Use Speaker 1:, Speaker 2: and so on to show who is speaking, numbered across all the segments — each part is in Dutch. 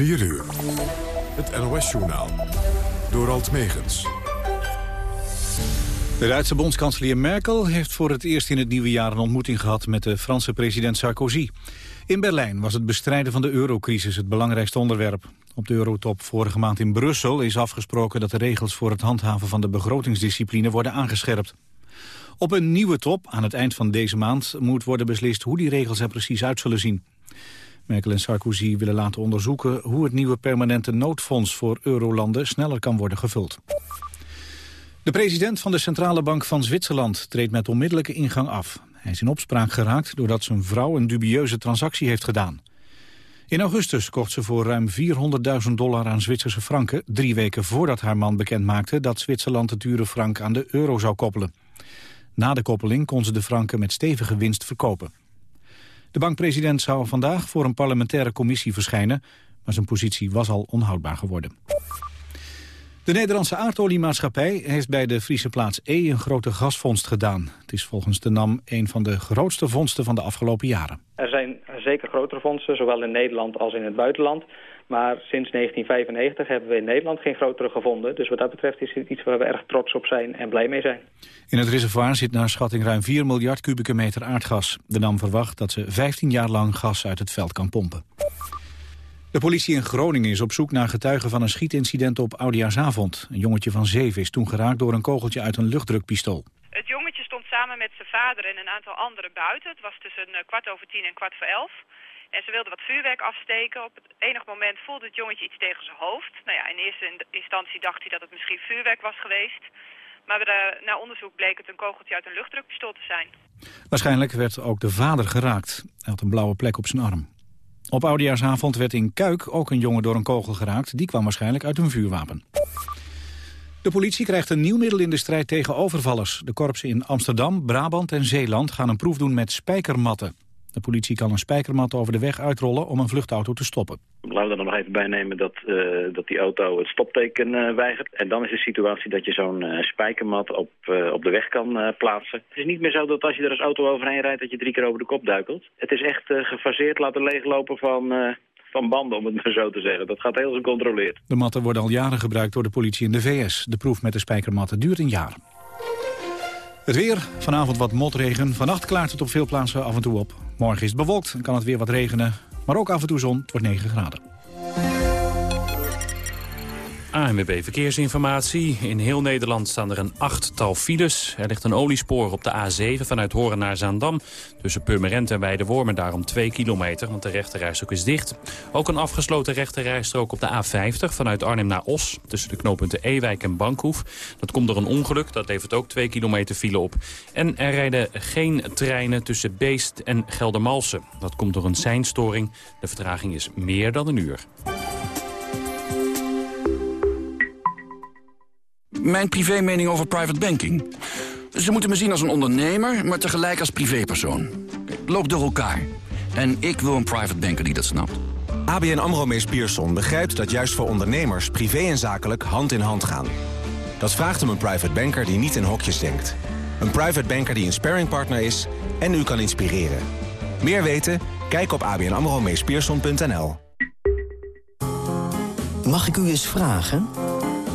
Speaker 1: 4 uur. Het NOS-journaal. Door Alt Megens.
Speaker 2: De Duitse bondskanselier Merkel heeft voor het eerst in het nieuwe jaar een ontmoeting gehad met de Franse president Sarkozy. In Berlijn was het bestrijden van de eurocrisis het belangrijkste onderwerp. Op de eurotop vorige maand in Brussel is afgesproken dat de regels voor het handhaven van de begrotingsdiscipline worden aangescherpt. Op een nieuwe top aan het eind van deze maand moet worden beslist hoe die regels er precies uit zullen zien. Merkel en Sarkozy willen laten onderzoeken hoe het nieuwe permanente noodfonds voor eurolanden sneller kan worden gevuld. De president van de Centrale Bank van Zwitserland treedt met onmiddellijke ingang af. Hij is in opspraak geraakt doordat zijn vrouw een dubieuze transactie heeft gedaan. In augustus kocht ze voor ruim 400.000 dollar aan Zwitserse franken... drie weken voordat haar man bekendmaakte dat Zwitserland de dure frank aan de euro zou koppelen. Na de koppeling kon ze de franken met stevige winst verkopen. De bankpresident zou vandaag voor een parlementaire commissie verschijnen... maar zijn positie was al onhoudbaar geworden. De Nederlandse aardoliemaatschappij heeft bij de Friese plaats E een grote gasvondst gedaan. Het is volgens de NAM een van de grootste vondsten van de afgelopen jaren.
Speaker 3: Er zijn zeker grotere vondsten, zowel in Nederland als in het buitenland. Maar sinds 1995 hebben we in Nederland geen grotere gevonden. Dus wat dat betreft is het iets waar we erg trots op zijn en blij mee zijn.
Speaker 2: In het reservoir zit naar schatting ruim 4 miljard kubieke meter aardgas. De NAM verwacht dat ze 15 jaar lang gas uit het veld kan pompen. De politie in Groningen is op zoek naar getuigen van een schietincident op Oudejaarsavond. Een jongetje van zeven is toen geraakt door een kogeltje uit een luchtdrukpistool.
Speaker 4: Het jongetje stond samen met zijn vader en een aantal anderen buiten. Het was tussen eh, kwart over tien en kwart voor elf. En ze wilden wat vuurwerk afsteken. Op het enig moment voelde het jongetje iets tegen zijn hoofd. Nou ja, in eerste instantie dacht hij dat het misschien vuurwerk was geweest. Maar na onderzoek bleek het een kogeltje uit een luchtdrukpistool te zijn.
Speaker 2: Waarschijnlijk werd ook de vader geraakt. Hij had een blauwe plek op zijn arm. Op oudejaarsavond werd in Kuik ook een jongen door een kogel geraakt. Die kwam waarschijnlijk uit een vuurwapen. De politie krijgt een nieuw middel in de strijd tegen overvallers. De korpsen in Amsterdam, Brabant en Zeeland gaan een proef doen met spijkermatten. De politie kan een spijkermat over de weg uitrollen om een vluchtauto te stoppen.
Speaker 5: Laten we er nog even bij nemen dat, uh, dat die auto het stopteken uh, weigert. En dan is de situatie dat je zo'n uh, spijkermat op, op de weg kan plaatsen. Het is niet meer zo dat als je er als auto overheen rijdt dat je drie keer over de kop duikelt. Het is echt gefaseerd laten leeglopen van, van banden, om het maar zo te zeggen. Dat gaat heel gecontroleerd.
Speaker 2: De matten worden al jaren gebruikt door de politie in de VS. De proef met de spijkermatten duurt een jaar. Het weer, vanavond wat motregen. Vannacht klaart het op veel plaatsen af en toe op. Morgen is het bewolkt en kan het weer wat regenen. Maar ook af en toe zon, het wordt 9 graden.
Speaker 6: ANWB Verkeersinformatie. In heel Nederland staan er een achttal files. Er ligt een oliespoor op de A7 vanuit Horen naar Zaandam. Tussen Purmerend en Weidewormen daarom 2 kilometer, want de rechterrijstrook is dicht. Ook een afgesloten rechterrijstrook op de A50 vanuit Arnhem naar Os. Tussen de knooppunten Ewijk en Bankhoef. Dat komt door een ongeluk, dat levert ook 2 kilometer file op. En er rijden geen treinen tussen Beest en Geldermalsen. Dat komt door een seinstoring. De vertraging is meer dan een uur.
Speaker 7: Mijn privé mening over private banking. Ze moeten me zien als een ondernemer, maar tegelijk als privépersoon. Loop door elkaar. En ik wil een private banker die dat snapt.
Speaker 8: ABN AMRO Mees Pierson begrijpt dat juist voor ondernemers... privé en zakelijk hand in hand gaan. Dat vraagt om een private banker die niet in hokjes denkt. Een private banker die een sparringpartner is en u kan inspireren. Meer weten? Kijk op abnamromeespierson.nl.
Speaker 9: Mag ik u eens vragen...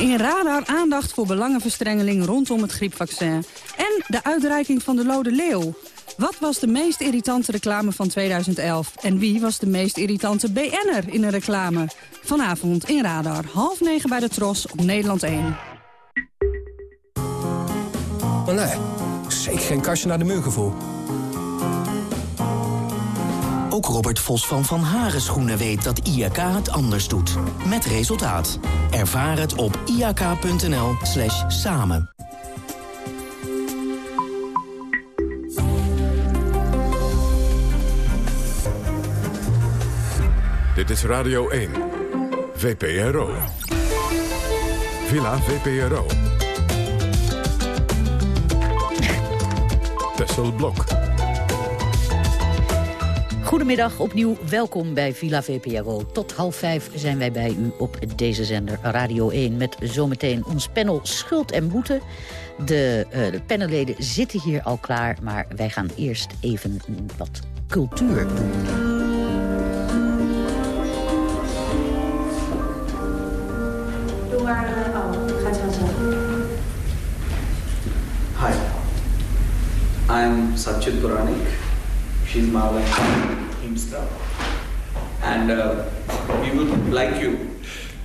Speaker 10: In Radar aandacht voor belangenverstrengeling rondom het griepvaccin. En de uitreiking van de Lode Leeuw. Wat was de meest irritante reclame van 2011? En wie was de meest irritante BN'er in een reclame? Vanavond in Radar, half negen bij de Tros op Nederland 1.
Speaker 11: Oh nee, zeker geen kastje naar de muur gevoel.
Speaker 9: Ook Robert Vos van Van Haren Schoenen weet dat IAK het anders doet. Met resultaat. Ervaar het op iak.nl slash samen.
Speaker 1: Dit is Radio 1. VPRO. Villa VPRO. Tessel Blok.
Speaker 12: Goedemiddag, opnieuw welkom bij Villa VPRO. Tot half vijf zijn wij bij u op deze zender Radio 1... met zometeen ons panel Schuld en Boete. De, uh, de panelleden zitten hier al klaar, maar wij gaan eerst even wat cultuur doen.
Speaker 13: Doe maar, oh, gaat het zo.
Speaker 14: Hi, I'm Satchit Puranik. She's Marla And uh, we would like you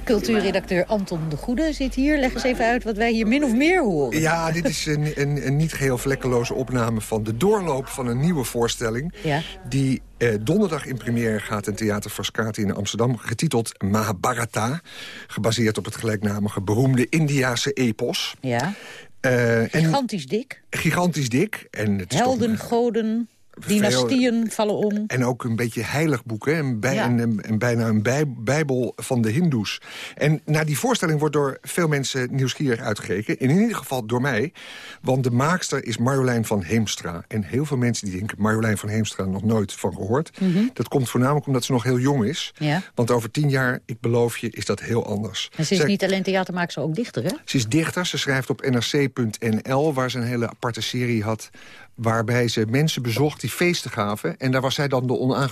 Speaker 12: Cultuurredacteur Anton de Goede zit hier. Leg eens even uit wat wij hier min of meer horen.
Speaker 15: Ja, dit is een, een, een niet geheel vlekkeloze opname van de doorloop van een nieuwe voorstelling.
Speaker 12: Ja.
Speaker 15: Die eh, donderdag in première gaat in Theater Frascati in Amsterdam. Getiteld Mahabharata. Gebaseerd op het gelijknamige beroemde Indiase epos.
Speaker 12: Ja.
Speaker 15: Uh,
Speaker 12: gigantisch dik.
Speaker 15: Gigantisch dik. En het is
Speaker 12: Helden, goden, Dynastieën vallen om.
Speaker 15: En ook een beetje heilig boek, hè? En, bij, en, bijna een bij, bijbel van de hindoes. En naar die voorstelling wordt door veel mensen nieuwsgierig uitgekeken. In ieder geval door mij. Want de maakster is Marjolein van Heemstra. En heel veel mensen die denken Marjolein van Heemstra nog nooit van gehoord.
Speaker 12: Mhm.
Speaker 15: Dat komt voornamelijk omdat ze nog heel jong is.
Speaker 12: Ja.
Speaker 15: Want over tien jaar, ik beloof je, is dat heel anders.
Speaker 12: En ze is niet alleen theatermaakster, ook dichter, hè?
Speaker 15: Ze is dichter. Ze schrijft op nrc.nl, waar ze een hele aparte serie had waarbij ze mensen bezocht die feesten gaven. En daar was zij dan de,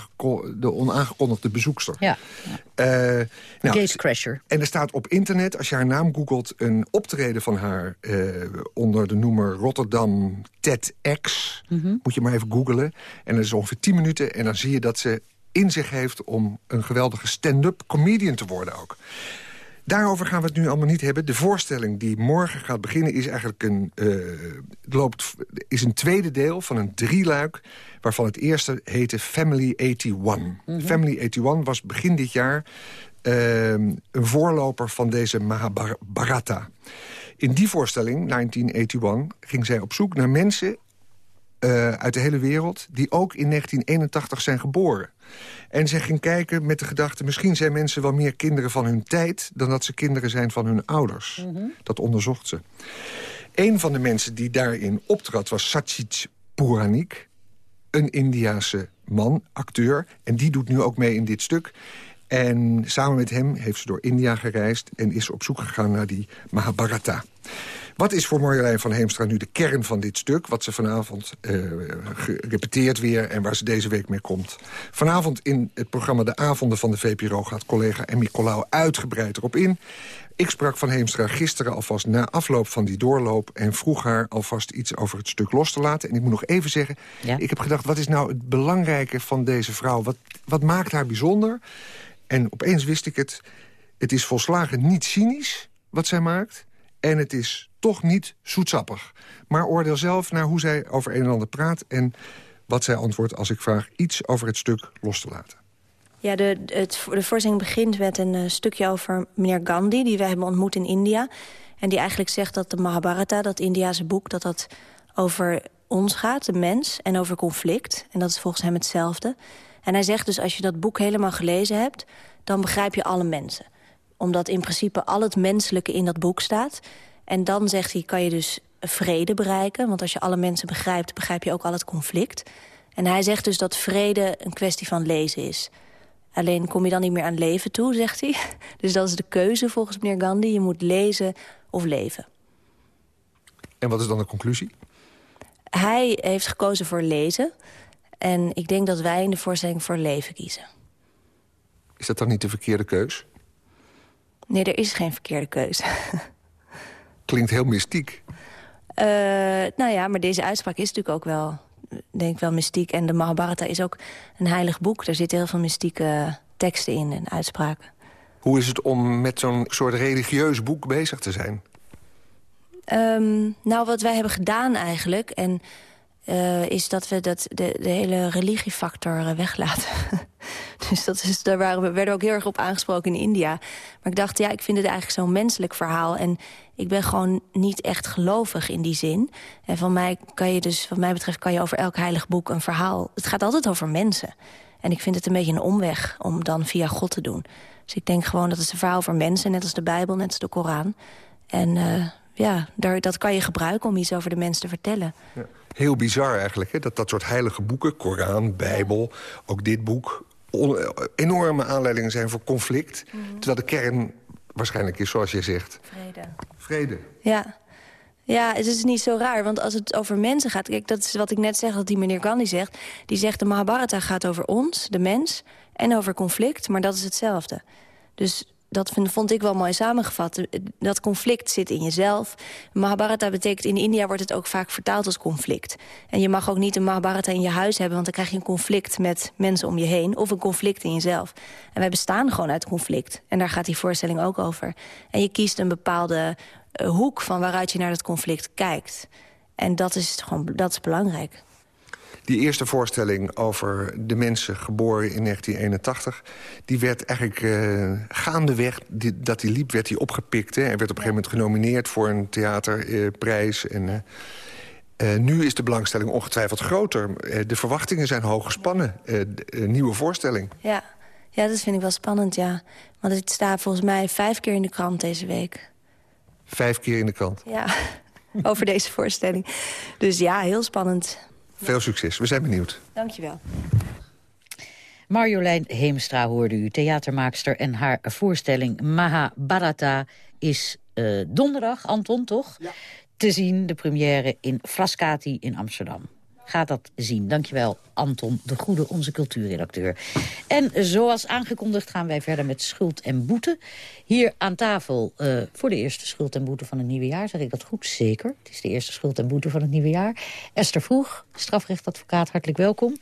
Speaker 15: de onaangekondigde bezoekster.
Speaker 12: Ja.
Speaker 15: Uh, nou,
Speaker 12: Gatecrasher.
Speaker 15: En er staat op internet, als je haar naam googelt... een optreden van haar uh, onder de noemer Rotterdam TEDx.
Speaker 12: Mm -hmm.
Speaker 15: Moet je maar even googlen. En dat is ongeveer 10 minuten. En dan zie je dat ze in zich heeft om een geweldige stand-up comedian te worden ook. Daarover gaan we het nu allemaal niet hebben. De voorstelling die morgen gaat beginnen is eigenlijk een, uh, loopt, is een tweede deel van een drieluik... waarvan het eerste heette Family 81.
Speaker 12: Mhm.
Speaker 15: Family 81 was begin dit jaar uh, een voorloper van deze Mahabharata. In die voorstelling, 1981, ging zij op zoek naar mensen uh, uit de hele wereld... die ook in 1981 zijn geboren. En zij ging kijken met de gedachte... misschien zijn mensen wel meer kinderen van hun tijd... dan dat ze kinderen zijn van hun ouders.
Speaker 12: Mhm.
Speaker 15: Dat onderzocht ze. Een van de mensen die daarin optrad was Satchit Puranik. Een Indiase man, acteur. En die doet nu ook mee in dit stuk. En samen met hem heeft ze door India gereisd... en is op zoek gegaan naar die Mahabharata. Wat is voor Marjolein van Heemstra nu de kern van dit stuk... wat ze vanavond uh, gerepeteerd weer en waar ze deze week mee komt? Vanavond in het programma De Avonden van de VPRO... gaat collega Emmy Colau uitgebreid erop in. Ik sprak van Heemstra gisteren alvast na afloop van die doorloop... en vroeg haar alvast iets over het stuk los te laten. En ik moet nog even zeggen,
Speaker 12: ja?
Speaker 15: ik heb gedacht... wat is nou het belangrijke van deze vrouw? Wat, wat maakt haar bijzonder? En opeens wist ik het. Het is volslagen niet cynisch wat zij maakt... en het is toch niet zoetsappig. Maar oordeel zelf naar hoe zij over een en ander praat... en wat zij antwoordt als ik vraag iets over het stuk los te laten.
Speaker 13: Ja, de, het, de begint met een uh, stukje over meneer Gandhi... die wij hebben ontmoet in India. En die eigenlijk zegt dat de Mahabharata, dat Indiase boek... dat dat over ons gaat, de mens, en over conflict. En dat is volgens hem hetzelfde. En hij zegt dus, als je dat boek helemaal gelezen hebt... dan begrijp je alle mensen. Omdat in principe al het menselijke in dat boek staat... En dan, zegt hij, kan je dus vrede bereiken. Want als je alle mensen begrijpt, begrijp je ook al het conflict. En hij zegt dus dat vrede een kwestie van lezen is. Alleen kom je dan niet meer aan leven toe, zegt hij. Dus dat is de keuze volgens meneer Gandhi. Je moet lezen of leven.
Speaker 15: En wat is dan de conclusie?
Speaker 13: Hij heeft gekozen voor lezen. En ik denk dat wij in de voorstelling voor leven kiezen.
Speaker 15: Is dat dan niet de verkeerde keus?
Speaker 13: Nee, er is geen verkeerde keuze.
Speaker 15: Klinkt heel mystiek.
Speaker 13: Uh, nou ja, maar deze uitspraak is natuurlijk ook wel, denk ik wel mystiek. En de Mahabharata is ook een heilig boek. Daar zitten heel veel mystieke teksten in en uitspraken.
Speaker 15: Hoe is het om met zo'n soort religieus boek bezig te zijn?
Speaker 13: Um, nou, wat wij hebben gedaan eigenlijk... En, uh, is dat we dat de, de hele religiefactor weglaten. dus dat is, daar waren we, werden ook heel erg op aangesproken in India. Maar ik dacht, ja, ik vind het eigenlijk zo'n menselijk verhaal. En ik ben gewoon niet echt gelovig in die zin. En van mij kan je dus, wat mij betreft, kan je over elk heilig boek een verhaal... Het gaat altijd over mensen. En ik vind het een beetje een omweg om dan via God te doen. Dus ik denk gewoon dat het een verhaal voor mensen, net als de Bijbel, net als de Koran. En uh, ja, daar, dat kan je gebruiken om iets over de mens te vertellen.
Speaker 15: Ja. Heel bizar eigenlijk, hè? dat dat soort heilige boeken... Koran, Bijbel, ook dit boek... enorme aanleidingen zijn voor conflict. Mhm. Terwijl de kern waarschijnlijk is, zoals jij zegt...
Speaker 13: Vrede.
Speaker 15: Vrede.
Speaker 13: Ja. Ja, het is niet zo raar, want als het over mensen gaat... Kijk, dat is wat ik net zeg, dat die meneer Gandhi zegt. Die zegt, de Mahabharata gaat over ons, de mens, en over conflict. Maar dat is hetzelfde. Dus dat vond ik wel mooi samengevat. Dat conflict zit in jezelf. Mahabharata betekent, in India wordt het ook vaak vertaald als conflict. En je mag ook niet een Mahabharata in je huis hebben... want dan krijg je een conflict met mensen om je heen... of een conflict in jezelf. En wij bestaan gewoon uit conflict. En daar gaat die voorstelling ook over. En je kiest een bepaalde uh, hoek van waaruit je naar dat conflict kijkt. En dat is, gewoon, dat is belangrijk.
Speaker 15: Die eerste voorstelling over de mensen geboren in 1981... die werd eigenlijk uh, gaandeweg die, dat die liep, werd hij opgepikt. Hè, en werd op een gegeven moment genomineerd voor een theaterprijs. En, uh, nu is de belangstelling ongetwijfeld groter. de verwachtingen zijn hoog gespannen. nieuwe voorstelling.
Speaker 13: Ja. ja, dat vind ik wel spannend, ja. Want het staat volgens mij vijf keer in de krant deze week.
Speaker 15: Vijf keer in de krant?
Speaker 13: Ja, over deze voorstelling. Dus ja, heel spannend.
Speaker 15: Veel succes, we zijn benieuwd.
Speaker 13: Dankjewel.
Speaker 12: Marjolein Heemstra hoorde u, theatermaakster... en haar voorstelling Mahabharata is uh, donderdag, Anton, toch? Ja. Te zien, de première in Frascati in Amsterdam. Ga dat zien. Dankjewel, Anton de Goede, onze cultuurredacteur. En zoals aangekondigd gaan wij verder met Schuld en Boete. Hier aan tafel uh, voor de eerste Schuld en Boete van het nieuwe jaar. Zeg ik dat goed? Zeker. Het is de eerste Schuld en Boete van het nieuwe jaar. Esther Vroeg, strafrechtadvocaat, hartelijk welkom.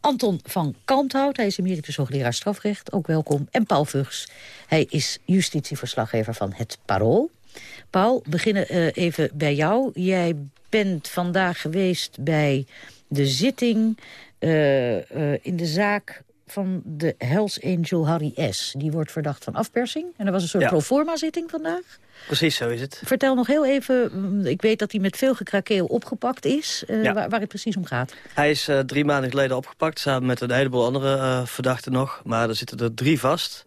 Speaker 12: Anton van Kalmthout, hij is emeritus hoogleraar strafrecht, ook welkom. En Paul Vugs, hij is justitieverslaggever van Het Parool. Paul, beginnen uh, even bij jou. Jij bent vandaag geweest bij de zitting uh, uh, in de zaak van de Hells Angel Harry S. Die wordt verdacht van afpersing. En er was een soort ja. proforma-zitting vandaag.
Speaker 16: Precies, zo is het.
Speaker 12: Vertel nog heel even, mm, ik weet dat hij met veel gekrakeel opgepakt is, uh, ja. waar, waar, het precies om gaat.
Speaker 16: Hij is uh, drie maanden geleden opgepakt, samen met een heleboel andere uh, verdachten nog. Maar er zitten er drie vast.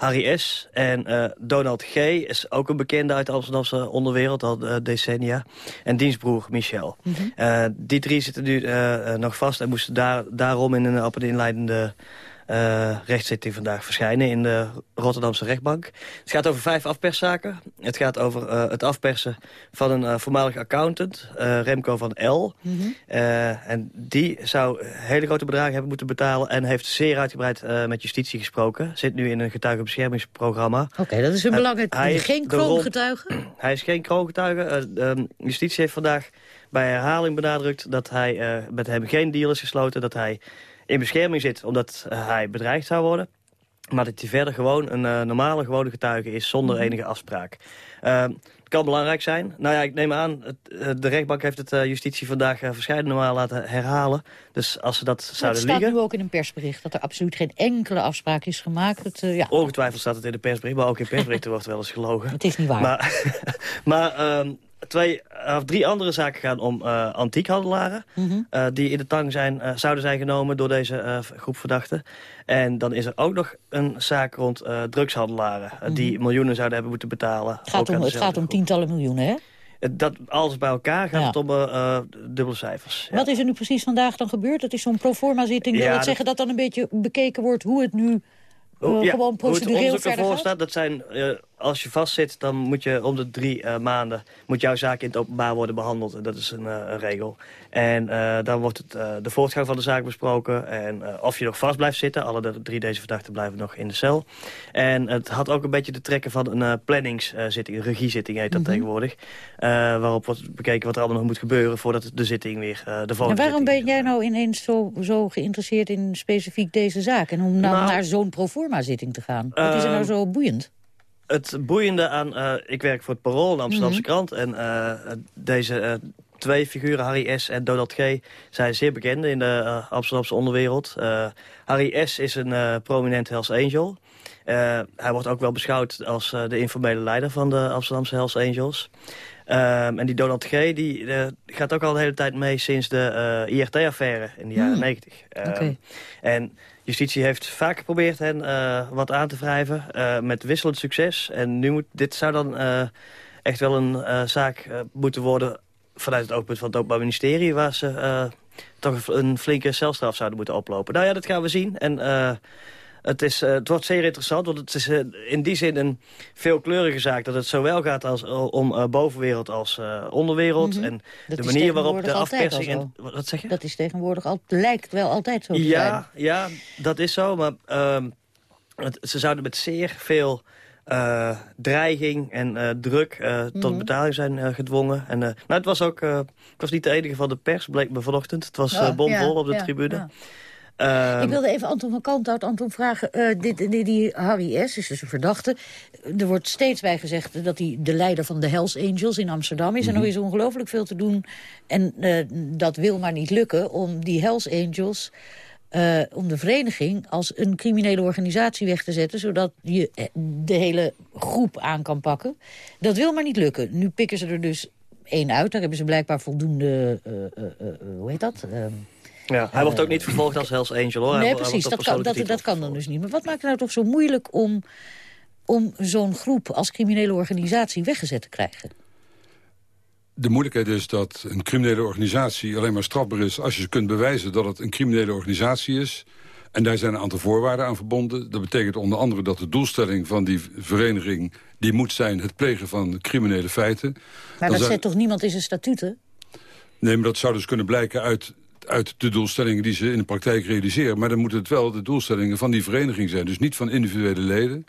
Speaker 16: Harry S. En uh, Donald G. is ook een bekende uit de Amsterdamse onderwereld, al uh, decennia. En dienstbroer Michel. Mm -hmm. uh, die drie zitten nu nog vast en moesten daar, daarom in een, op inleidende uh, rechtszitting vandaag verschijnen in de Rotterdamse rechtbank. Het gaat over vijf afperszaken. Het gaat over uh, het afpersen van een uh, voormalig accountant, Remco van L. Mm -hmm. en die zou hele grote bedragen hebben moeten betalen... en heeft zeer uitgebreid met justitie gesproken. Zit nu in een getuigenbeschermingsprogramma.
Speaker 12: Oké, okay, dat is een belangrijk... Hij is geen kroongetuige?
Speaker 16: Hij is geen kroongetuige. justitie heeft vandaag bij herhaling benadrukt... dat hij met hem geen deal is gesloten, dat hij in bescherming zit omdat uh, hij bedreigd zou worden. Maar dat hij verder gewoon een uh, normale, gewone getuige is zonder -hmm. enige afspraak. Uh, het kan belangrijk zijn. Nou ja, ik neem aan, het, de rechtbank heeft het justitie vandaag verschillende malen laten herhalen. Dus als ze dat zouden liegen...
Speaker 12: Het staat nu ook in een persbericht dat er absoluut geen enkele afspraak is gemaakt. Het, ja.
Speaker 16: Ongetwijfeld staat het in de persbericht, maar ook in persberichten wordt wel eens gelogen.
Speaker 12: Het is niet waar.
Speaker 16: Maar, maar ehm, twee of drie andere zaken gaan om uh, antiekhandelaren... Mm -hmm. uh, die in de tang zijn, uh, zouden zijn genomen door deze groep verdachten. En dan is er ook nog een zaak rond drugshandelaren... Mm -hmm. die miljoenen zouden hebben moeten betalen.
Speaker 12: Het gaat, om, het gaat om tientallen miljoenen, hè?
Speaker 16: Dat, alles bij elkaar gaat ja. het om uh, dubbele cijfers.
Speaker 12: Ja. Wat is er nu precies vandaag dan gebeurd? Dat is zo'n proforma-zitting. Wil ja, dat zeggen dat dan een beetje bekeken wordt hoe het nu uh, ja, gewoon procedureel
Speaker 16: hoe het onderzoek ervoor staat, dat zijn, uh, als je vastzit, dan moet je om de drie uh, maanden moet jouw zaak in het openbaar worden behandeld. En dat is een, een regel. En dan wordt het, de voortgang van de zaak besproken. En of je nog vast blijft zitten. Alle de drie deze verdachten blijven nog in de cel. En het had ook een beetje de trekken van een planningszitting. Een regiezitting heet dat mm -hmm. tegenwoordig. waarop wordt bekeken wat er allemaal nog moet gebeuren voordat de zitting weer de volgende
Speaker 12: En waarom ben jij nou ineens zo, zo geïnteresseerd in specifiek deze zaak? En om nou, nou naar zo'n proforma-zitting te gaan? Wat is er nou zo boeiend?
Speaker 16: Het boeiende aan... Uh, ik werk voor het Parool, de Amsterdamse mm -hmm. krant. En uh, deze uh, twee figuren, Harry S. en Donald G. zijn zeer bekend in de Amsterdamse onderwereld. Harry S. is een prominent Hells Angel. hij wordt ook wel beschouwd als de informele leider van de Amsterdamse Hells Angels. Um, en die Donald G. die uh, gaat ook al de hele tijd mee sinds de uh, IRT-affaire in de jaren hmm. 90. Um, okay. En justitie heeft vaak geprobeerd hen uh, wat aan te wrijven, met wisselend succes. En nu moet dit zou dan echt wel een zaak moeten worden vanuit het oogpunt van het Openbaar Ministerie... waar ze toch een flinke celstraf zouden moeten oplopen. Nou ja, dat gaan we zien. En het, is, het wordt zeer interessant, want het is in die zin een veelkleurige zaak... dat het zowel gaat als, om bovenwereld als onderwereld.
Speaker 12: Mhm.
Speaker 16: En de manier waarop de afpersing... En, wat zeg je?
Speaker 12: Dat is tegenwoordig al, lijkt wel altijd zo te
Speaker 16: ja,
Speaker 12: zijn.
Speaker 16: Ja, dat is zo, maar ehm, het, ze zouden met zeer veel eh, dreiging en eh, druk eh, tot
Speaker 12: Mhm.
Speaker 16: betaling zijn gedwongen. En, nou, het was ook, ik was niet de enige van de pers, bleek me vanochtend. Het was
Speaker 12: Ja,
Speaker 16: bomvol
Speaker 12: ja,
Speaker 16: op de
Speaker 12: ja,
Speaker 16: tribune. Ehm,
Speaker 12: Ik wilde even Anton van Kantout, Anton vragen. eh, dit, die, die Harry S. is dus een verdachte. Er wordt steeds bij gezegd dat hij de leider van de Hells Angels in Amsterdam is. En
Speaker 16: Mhm.
Speaker 12: er is ongelooflijk veel te doen. En eh, dat wil maar niet lukken om die Hells Angels... eh, om de vereniging als een criminele organisatie weg te zetten... zodat je de hele groep aan kan pakken. Dat wil maar niet lukken. Nu pikken ze er dus één uit. Daar hebben ze blijkbaar voldoende... hoe heet dat?
Speaker 16: Ja, hij wordt ook niet vervolgd als Hells Angel, hoor. Hij
Speaker 12: Nee, precies. Dat kan, dat, dat kan dan dus niet. Maar wat maakt het nou toch zo moeilijk om, om zo'n groep als criminele organisatie weggezet te krijgen?
Speaker 17: De moeilijkheid is dat een criminele organisatie alleen maar strafbaar is... als je kunt bewijzen dat het een criminele organisatie is. En daar zijn een aantal voorwaarden aan verbonden. Dat betekent onder andere dat de doelstelling van die vereniging... die moet zijn het plegen van criminele feiten.
Speaker 12: Maar
Speaker 17: Dan
Speaker 12: dat
Speaker 17: zijn-
Speaker 12: zet toch niemand in zijn statuten?
Speaker 17: Nee, maar dat zou dus kunnen blijken uit, uit de doelstellingen die ze in de praktijk realiseren. Maar dan moeten het wel de doelstellingen van die vereniging zijn. Dus niet van individuele leden.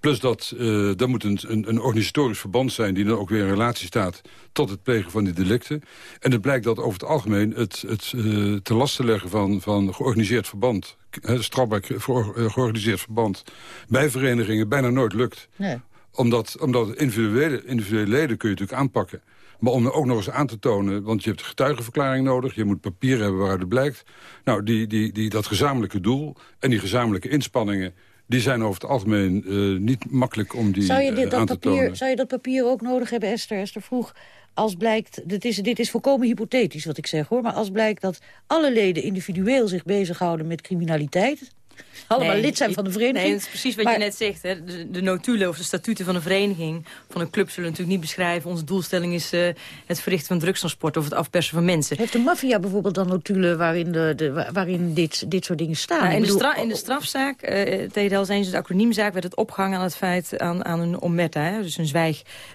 Speaker 17: Plus dat uh, er moet een, een, een, organisatorisch verband zijn... die dan ook weer in relatie staat tot het plegen van die delicten. En het blijkt dat over het algemeen het, het uh, te lasten leggen van, van georganiseerd verband... Uh, strafbaar voor, georganiseerd verband bij verenigingen bijna nooit lukt.
Speaker 12: Nee.
Speaker 17: Omdat, omdat individuele, individuele leden kun je natuurlijk aanpakken. Maar om er ook nog eens aan te tonen, want je hebt getuigenverklaring nodig... je moet papier hebben waaruit het blijkt. Nou, die, die, die, dat gezamenlijke doel en die gezamenlijke inspanningen... die zijn over het algemeen uh, niet makkelijk om die
Speaker 12: zou je dit,
Speaker 17: uh,
Speaker 12: dat
Speaker 17: aan te
Speaker 12: papier,
Speaker 17: tonen.
Speaker 12: Zou je dat papier ook nodig hebben, Esther? Esther vroeg, als blijkt... Dit is, dit is volkomen hypothetisch wat ik zeg, hoor. Maar als blijkt dat alle leden individueel zich bezighouden met criminaliteit... allemaal
Speaker 18: Nee,
Speaker 12: lid zijn van de vereniging...
Speaker 18: Nee, dat is precies wat
Speaker 12: maar-
Speaker 18: je net zegt. Hè. De, de notulen of de statuten van een vereniging, van een club... zullen natuurlijk niet beschrijven... onze doelstelling is eh, het verrichten van drugstransport... of het afpersen van mensen.
Speaker 12: Heeft de maffia bijvoorbeeld dan notulen waarin, de, de, wa- waarin dit, dit soort dingen staan?
Speaker 18: Nou, in, de in de strafzaak eh tegen de Hells Angels, de acroniemzaak... werd het opgehangen aan het feit aan, aan een omerta, hè, dus een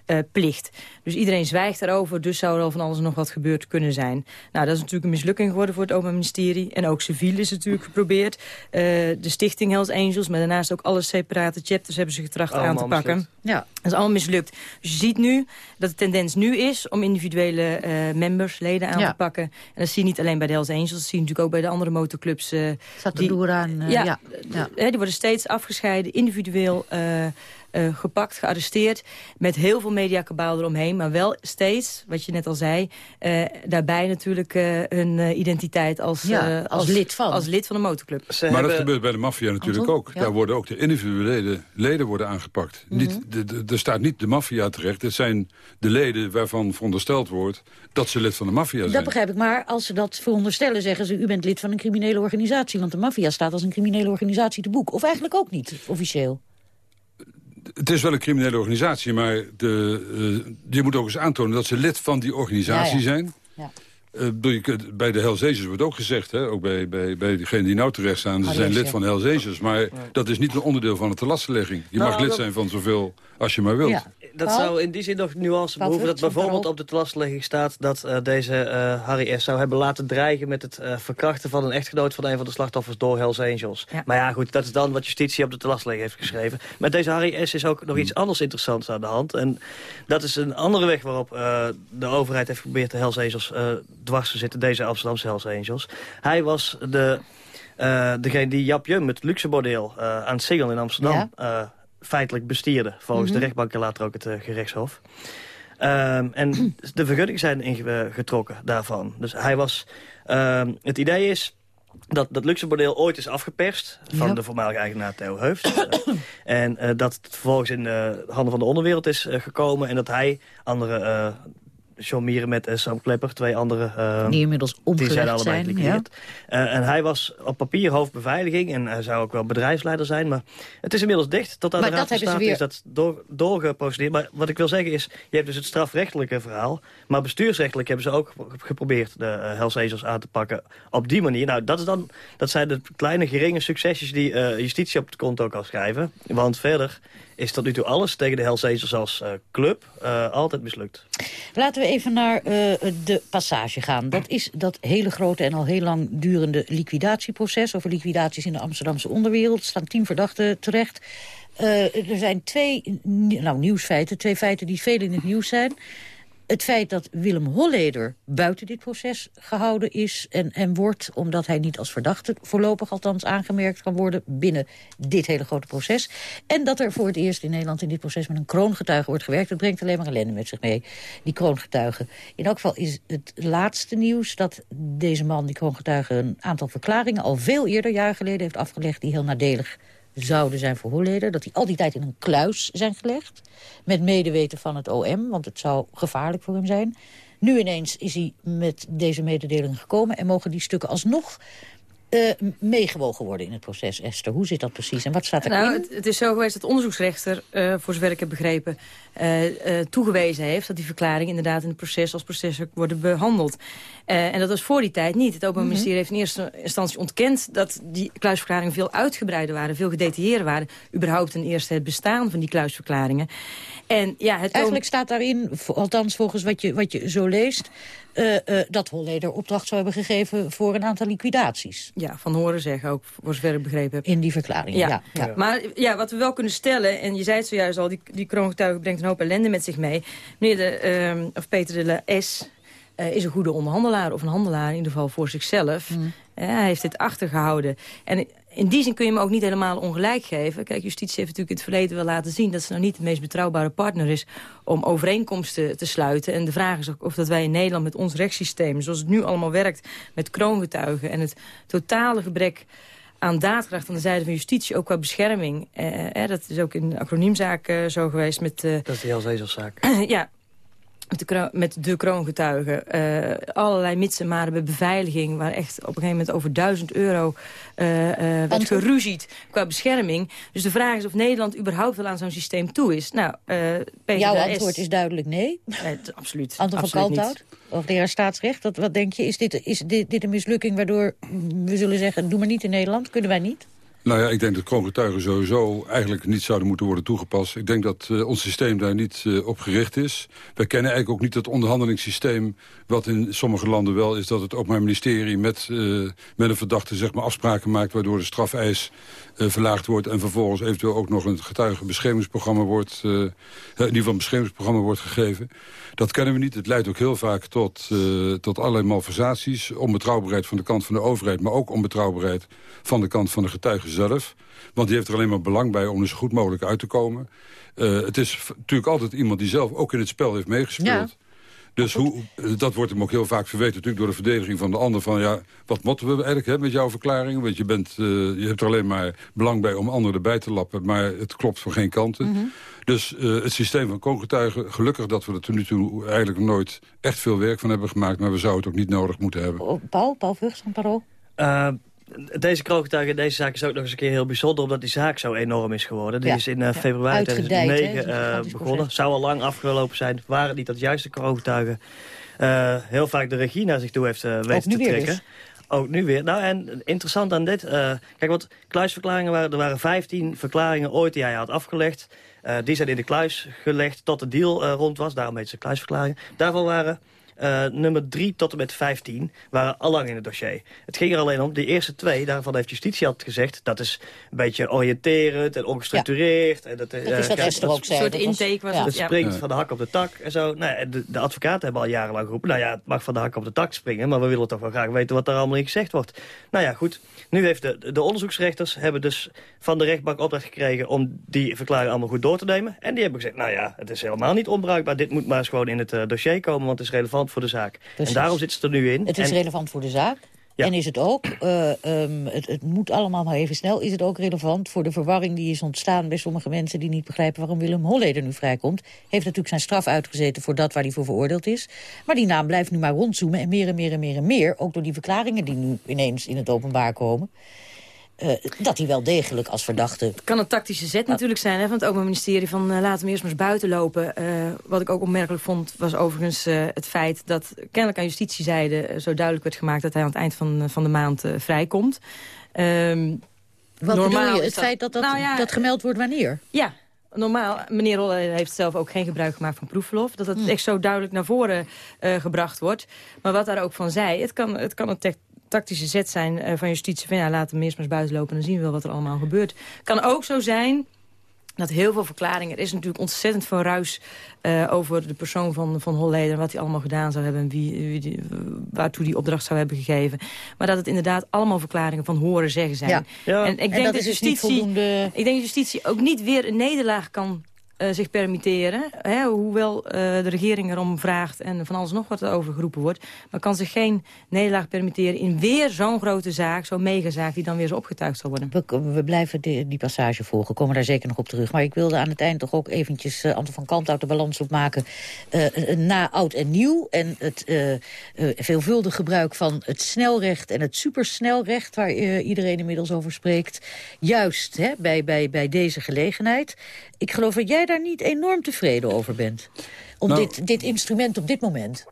Speaker 18: zwijgplicht. dus iedereen zwijgt daarover, dus zou er al van alles nog wat gebeurd kunnen zijn. Nou, dat is natuurlijk een mislukking geworden voor het Openbaar Ministerie. En ook civiel is natuurlijk geprobeerd. Eh, de stichting Hells Angels, maar daarnaast ook alle separate chapters... hebben ze getracht aan te pakken.
Speaker 16: mislukt.
Speaker 12: Ja.
Speaker 18: Dat is allemaal mislukt. Dus je ziet nu dat de tendens nu is om individuele eh, members, leden aan
Speaker 12: Ja.
Speaker 18: te pakken. En dat zie je niet alleen bij de Hells Angels, dat zie je natuurlijk ook bij de andere motorclubs. eh,
Speaker 12: Staat
Speaker 18: die-
Speaker 12: door aan. eh,
Speaker 18: ja,
Speaker 12: ja.
Speaker 18: die worden steeds afgescheiden, individueel eh, eh, gepakt, gearresteerd. Met heel veel mediakabaal eromheen. Maar wel steeds, wat je net al zei, eh, daarbij natuurlijk eh, hun eh, identiteit als,
Speaker 12: Ja,
Speaker 18: eh,
Speaker 12: als lid van.
Speaker 18: Als lid van een motorclub.
Speaker 17: Maar dat gebeurt bij de maffia natuurlijk
Speaker 18: Anton?
Speaker 17: ook.
Speaker 18: Ja.
Speaker 17: Daar worden ook de individuele leden, leden worden aangepakt.
Speaker 12: Mhm.
Speaker 17: niet, de, de, er staat niet de maffia terecht. Het zijn de leden waarvan verondersteld wordt dat ze lid van de maffia
Speaker 12: Dat
Speaker 17: zijn.
Speaker 12: begrijp ik, maar als ze dat veronderstellen, zeggen ze... u bent lid van een criminele organisatie, want de maffia staat als een criminele organisatie te boek. Of eigenlijk ook niet, officieel.
Speaker 17: Het is wel een criminele organisatie, maar de, eh, je moet ook eens aantonen dat ze lid van die organisatie
Speaker 12: Ja, ja.
Speaker 17: zijn.
Speaker 12: Ja.
Speaker 17: Eh, bij de Hells Angels wordt ook gezegd, hè, ook bij, bij, bij degenen die nou terecht staan... ze zijn lid van de Hells Angels, maar dat is niet een onderdeel van de telastenlegging. Je
Speaker 16: Nou,
Speaker 17: mag lid zijn van zoveel als je maar wilt.
Speaker 12: Ja.
Speaker 16: Dat
Speaker 12: Paul?
Speaker 16: zou in die zin nog nuance behoeven. Dat bijvoorbeeld op de telastlegging staat dat eh, deze eh, Harry S. zou hebben laten dreigen met het eh, verkrachten van een echtgenoot van een van de slachtoffers door Hells Angels.
Speaker 18: Ja.
Speaker 16: Maar ja, goed, dat is dan wat justitie op de telastlegging heeft geschreven. Met deze Harry S. is ook nog iets anders interessants aan de hand. En dat is een andere weg waarop eh, de overheid heeft geprobeerd de Hells Angels eh, dwars te zitten. Deze Amsterdamse Hells Angels. Hij was de, eh, degene die Jap Jum, het luxebordeel eh, aan het Singel in Amsterdam... eh, feitelijk bestierde. Volgens
Speaker 12: Mhm.
Speaker 16: de rechtbank en later ook het eh, gerechtshof. Ehm, en de vergunningen zijn ingetrokken daarvan. Dus hij was... ehm, het idee is dat dat luxebordeel ooit is afgeperst... van
Speaker 12: Ja.
Speaker 16: de voormalige eigenaar Theo Heuft. Eh, en eh, dat het vervolgens in de handen van de onderwereld is eh, gekomen... en dat hij andere... eh, John Mieren met Sam Klepper, twee andere... Uh,
Speaker 12: die inmiddels
Speaker 16: Die zijn
Speaker 12: allebei
Speaker 16: zijn, ja. en hij was op papier hoofdbeveiliging en hij zou ook wel bedrijfsleider zijn. Maar het is inmiddels dicht. Tot aan
Speaker 12: maar
Speaker 16: de Raad van State
Speaker 12: weer...
Speaker 16: is dat door, doorgeprocedeerd. Maar wat ik wil zeggen is, je hebt dus het strafrechtelijke verhaal. Maar bestuursrechtelijk hebben ze ook geprobeerd de uh, Hells Angels aan te pakken. Op die manier. Nou, dat, is dan, dat zijn de kleine geringe succesjes die justitie op het konto kan schrijven. Want verder is tot nu toe alles tegen de Hells Angels als uh, club uh, altijd mislukt.
Speaker 12: Laten we even naar uh, de passage gaan. Dat is dat hele grote en al heel lang durende liquidatieproces... over liquidaties in de Amsterdamse onderwereld. Er staan tien verdachten terecht. er zijn twee nou, nieuwsfeiten, twee feiten die veel in het nieuws zijn het feit dat Willem Holleder buiten dit proces gehouden is en, en wordt... omdat hij niet als verdachte voorlopig althans aangemerkt kan worden... binnen dit hele grote proces. En dat er voor het eerst in Nederland in dit proces met een kroongetuige wordt gewerkt. Dat brengt alleen maar ellende met zich mee, die kroongetuige. In elk geval is het laatste nieuws dat deze man, die kroongetuige... een aantal verklaringen al veel eerder, jaren geleden, heeft afgelegd... die heel nadelig zouden zijn voor Holleder. Dat die al die tijd in een kluis zijn gelegd. Met medeweten van het OM, want het zou gevaarlijk voor hem zijn. Nu ineens is hij met deze mededeling gekomen... en mogen die stukken alsnog uh, meegewogen worden in het proces, Esther. Hoe zit dat precies en wat staat erin?
Speaker 18: Nou, het, het is zo geweest dat de onderzoeksrechter, uh, voor zover ik heb begrepen... Uh, toegewezen heeft dat die verklaringen inderdaad in het proces als proces worden behandeld. en dat was voor die tijd niet. Het Openbaar Ministerie heeft in eerste instantie ontkend... dat die kluisverklaringen veel uitgebreider waren, veel gedetailleerder waren. Überhaupt ten eerste het bestaan van die kluisverklaringen. En, ja, het
Speaker 12: Eigenlijk staat daarin, althans volgens wat je, wat je zo leest... Uh, uh, dat Holleder opdracht zou hebben gegeven voor een aantal liquidaties.
Speaker 18: Ja, van horen zeggen ook, voor zover ik begrepen heb.
Speaker 12: In die verklaring, ja. ja, ja.
Speaker 18: Maar ja, wat we wel kunnen stellen, en je zei het zojuist al... die, die kroongetuige brengt een hoop ellende met zich mee. Meneer de, uh, of Peter de La S is een goede onderhandelaar, of een handelaar in ieder geval voor zichzelf. Mm. hij heeft dit achtergehouden. En in die zin kun je hem ook niet helemaal ongelijk geven. Kijk, justitie heeft natuurlijk in het verleden wel laten zien... dat ze nou niet de meest betrouwbare partner is om overeenkomsten te sluiten. En de vraag is ook of dat wij in Nederland met ons rechtssysteem... zoals het nu allemaal werkt met kroongetuigen... en het totale gebrek aan daadkracht aan de zijde van justitie, ook qua bescherming. Eh, dat is ook in de acroniemzaak uh, zo geweest. Met, uh,
Speaker 16: dat is de Helzezelszaak.
Speaker 18: ja, de, met de kroongetuigen. Uh, allerlei mitsen maar bij beveiliging... waar echt op een gegeven moment over duizend euro uh, uh, werd geruzied qua bescherming. Dus de vraag is of Nederland überhaupt wel aan zo'n systeem toe is. Nou,
Speaker 12: Jouw antwoord is duidelijk nee.
Speaker 18: nee absoluut.
Speaker 12: Anton van Kalthout, of de heer staatsrecht. Dat, wat denk je, is dit, is dit, dit een mislukking waardoor we zullen zeggen... doe maar niet in Nederland, kunnen wij niet?
Speaker 17: Nou ja, ik denk dat kroongetuigen sowieso eigenlijk niet zouden moeten worden toegepast. Ik denk dat uh, ons systeem daar niet uh, op gericht is. Wij kennen eigenlijk ook niet het onderhandelingssysteem... wat in sommige landen wel is dat het Openbaar Ministerie met, uh, met een verdachte zeg maar, afspraken maakt... waardoor de strafeis verlaagd wordt... en vervolgens eventueel ook nog een getuigenbeschermingsprogramma wordt... in ieder geval beschermingsprogramma wordt gegeven. Dat kennen we niet. Het leidt ook heel vaak tot, tot allerlei malversaties. Onbetrouwbaarheid van de kant van de overheid... maar ook onbetrouwbaarheid van de kant van de getuigen zelf. Want die heeft er alleen maar belang bij om er zo goed mogelijk uit te komen. Uh, het is natuurlijk altijd iemand die zelf ook in het spel heeft meegespeeld. Ja. Dus hoe, dat wordt hem ook heel vaak verweten natuurlijk door de verdediging van de ander. Van ja, wat moeten we eigenlijk hè, met jouw verklaring? Want je, bent, uh, je hebt er alleen maar belang bij om anderen erbij te lappen. Maar het klopt van geen kanten. Mm -hmm. Dus uh, het systeem van kroongetuigen, gelukkig dat we er tot nu toe eigenlijk nooit echt veel werk van hebben gemaakt. Maar we zouden het ook niet nodig moeten hebben.
Speaker 12: Paul, Paul Vugts van Parool?
Speaker 16: Uh, deze kroongetuige, deze zaak is ook nog eens een keer heel bijzonder... omdat die zaak zo enorm is geworden. Die ja. is in uh, februari 2009 uh, begonnen. Zou al lang afgelopen zijn. Waren het niet dat juiste kroongetuigen uh, heel vaak de regie naar zich toe heeft weten te trekken. Dus. Ook nu weer. Nou, en interessant aan dit... Kijk, wat kluisverklaringen waren... Er waren 15 verklaringen ooit die hij had afgelegd. Die zijn in de kluis gelegd tot de deal rond was. Daarom heet ze kluisverklaringen. Daarvan waren uh, nummer 3 tot en met 15 waren allang in het dossier. Het ging er alleen om, de eerste twee, daarvan heeft justitie altijd gezegd... dat is een beetje oriënterend en ongestructureerd. Ja. En dat,
Speaker 12: dat is wat Esther ook zei.
Speaker 18: Een soort intake was
Speaker 16: ja. het. springt ja. van de hak op de tak en zo. Nou, de, de advocaten hebben al jarenlang geroepen... nou ja, het mag van de hak op de tak springen... maar we willen toch wel graag weten wat er allemaal in gezegd wordt. Nou ja, goed. Nu heeft de, de onderzoeksrechters hebben dus van de rechtbank opdracht gekregen... om die verklaring allemaal goed door te nemen. En die hebben gezegd, nou ja, het is helemaal niet onbruikbaar. Dit moet maar eens gewoon in het uh, dossier komen, want het is relevant voor de zaak. Precies. En daarom zit ze er nu in.
Speaker 12: Het is
Speaker 16: en,
Speaker 12: relevant voor de zaak? En is het ook, uh, um, het, het, moet allemaal maar even snel... is het ook relevant voor de verwarring die is ontstaan... bij sommige mensen die niet begrijpen waarom Willem Holleder nu vrijkomt. Heeft natuurlijk zijn straf uitgezeten voor dat waar hij voor veroordeeld is. Maar die naam blijft nu maar rondzoomen en meer en meer en meer en meer. Ook door die verklaringen die nu ineens in het openbaar komen. Uh, dat hij wel degelijk als verdachte... Het
Speaker 18: kan een tactische zet natuurlijk zijn hè, van het Openbaar Ministerie... van uh, laten we eerst maar eens buiten lopen. Uh, wat ik ook opmerkelijk vond was overigens het feit... dat kennelijk aan justitiezijde zo duidelijk werd gemaakt... dat hij aan het eind van, van de maand vrijkomt.
Speaker 12: Um, wat normaal bedoel je? Het feit dat dat, nou ja, dat gemeld wordt wanneer?
Speaker 18: Ja, normaal, meneer Rolle heeft zelf ook geen gebruik gemaakt van proefverlof. Dat het hmm. echt zo duidelijk naar voren uh, gebracht wordt. Maar wat daar ook van zei, het kan, het kan een tactische zet zijn uh, van justitie... van ja, laten we eerst maar eens buiten lopen en dan zien we wel wat er allemaal gebeurt. kan ook zo zijn dat heel veel verklaringen... Er is natuurlijk ontzettend veel ruis uh, over de persoon van, van Holleder... wat hij allemaal gedaan zou hebben en wie, wie die, waartoe die opdracht zou hebben gegeven. Maar dat het inderdaad allemaal verklaringen van horen zeggen zijn. Ja.
Speaker 12: Ja. En ik denk en dat, dat dus justitie, voldoende...
Speaker 18: ik denk dat justitie ook niet weer een nederlaag kan uh, zich permitteren. Hè, hoewel uh, de regering erom vraagt en van alles nog wat er over geroepen wordt. Maar kan zich geen nederlaag permitteren in weer zo'n grote zaak, zo'n megazaak... die dan weer zo opgetuigd zal worden.
Speaker 12: We, blijven die, die, passage volgen, komen daar zeker nog op terug. Maar ik wilde aan het eind toch ook eventjes uh, Anton van Kant uit de balans opmaken. na oud en nieuw en het veelvuldig gebruik van het snelrecht en het supersnelrecht... waar iedereen inmiddels over spreekt. Juist hè, bij, bij, bij deze gelegenheid. Ik geloof dat jij daar niet enorm tevreden over bent. Om nou, dit, dit instrument op dit moment.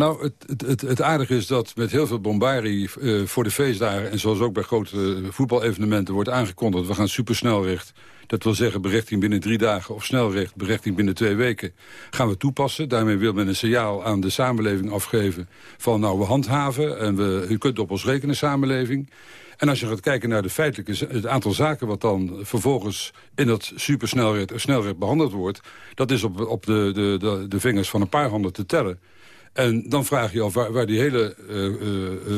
Speaker 17: Nou, het, het, het, aardige is dat met heel veel bombarie uh, voor de feestdagen... en zoals ook bij grote voetbalevenementen wordt aangekondigd... we gaan supersnelrecht, dat wil zeggen berechting binnen drie dagen... of snelrecht, berechting binnen twee weken, gaan we toepassen. Daarmee wil men een signaal aan de samenleving afgeven... van nou, we handhaven en we, u kunt op ons rekenen, samenleving. En als je gaat kijken naar de feitelijke, het aantal zaken... wat dan vervolgens in dat supersnelrecht snelrecht behandeld wordt... dat is op, op de, de, de, de vingers van een paar handen te tellen. En dan vraag je af waar, waar die hele uh,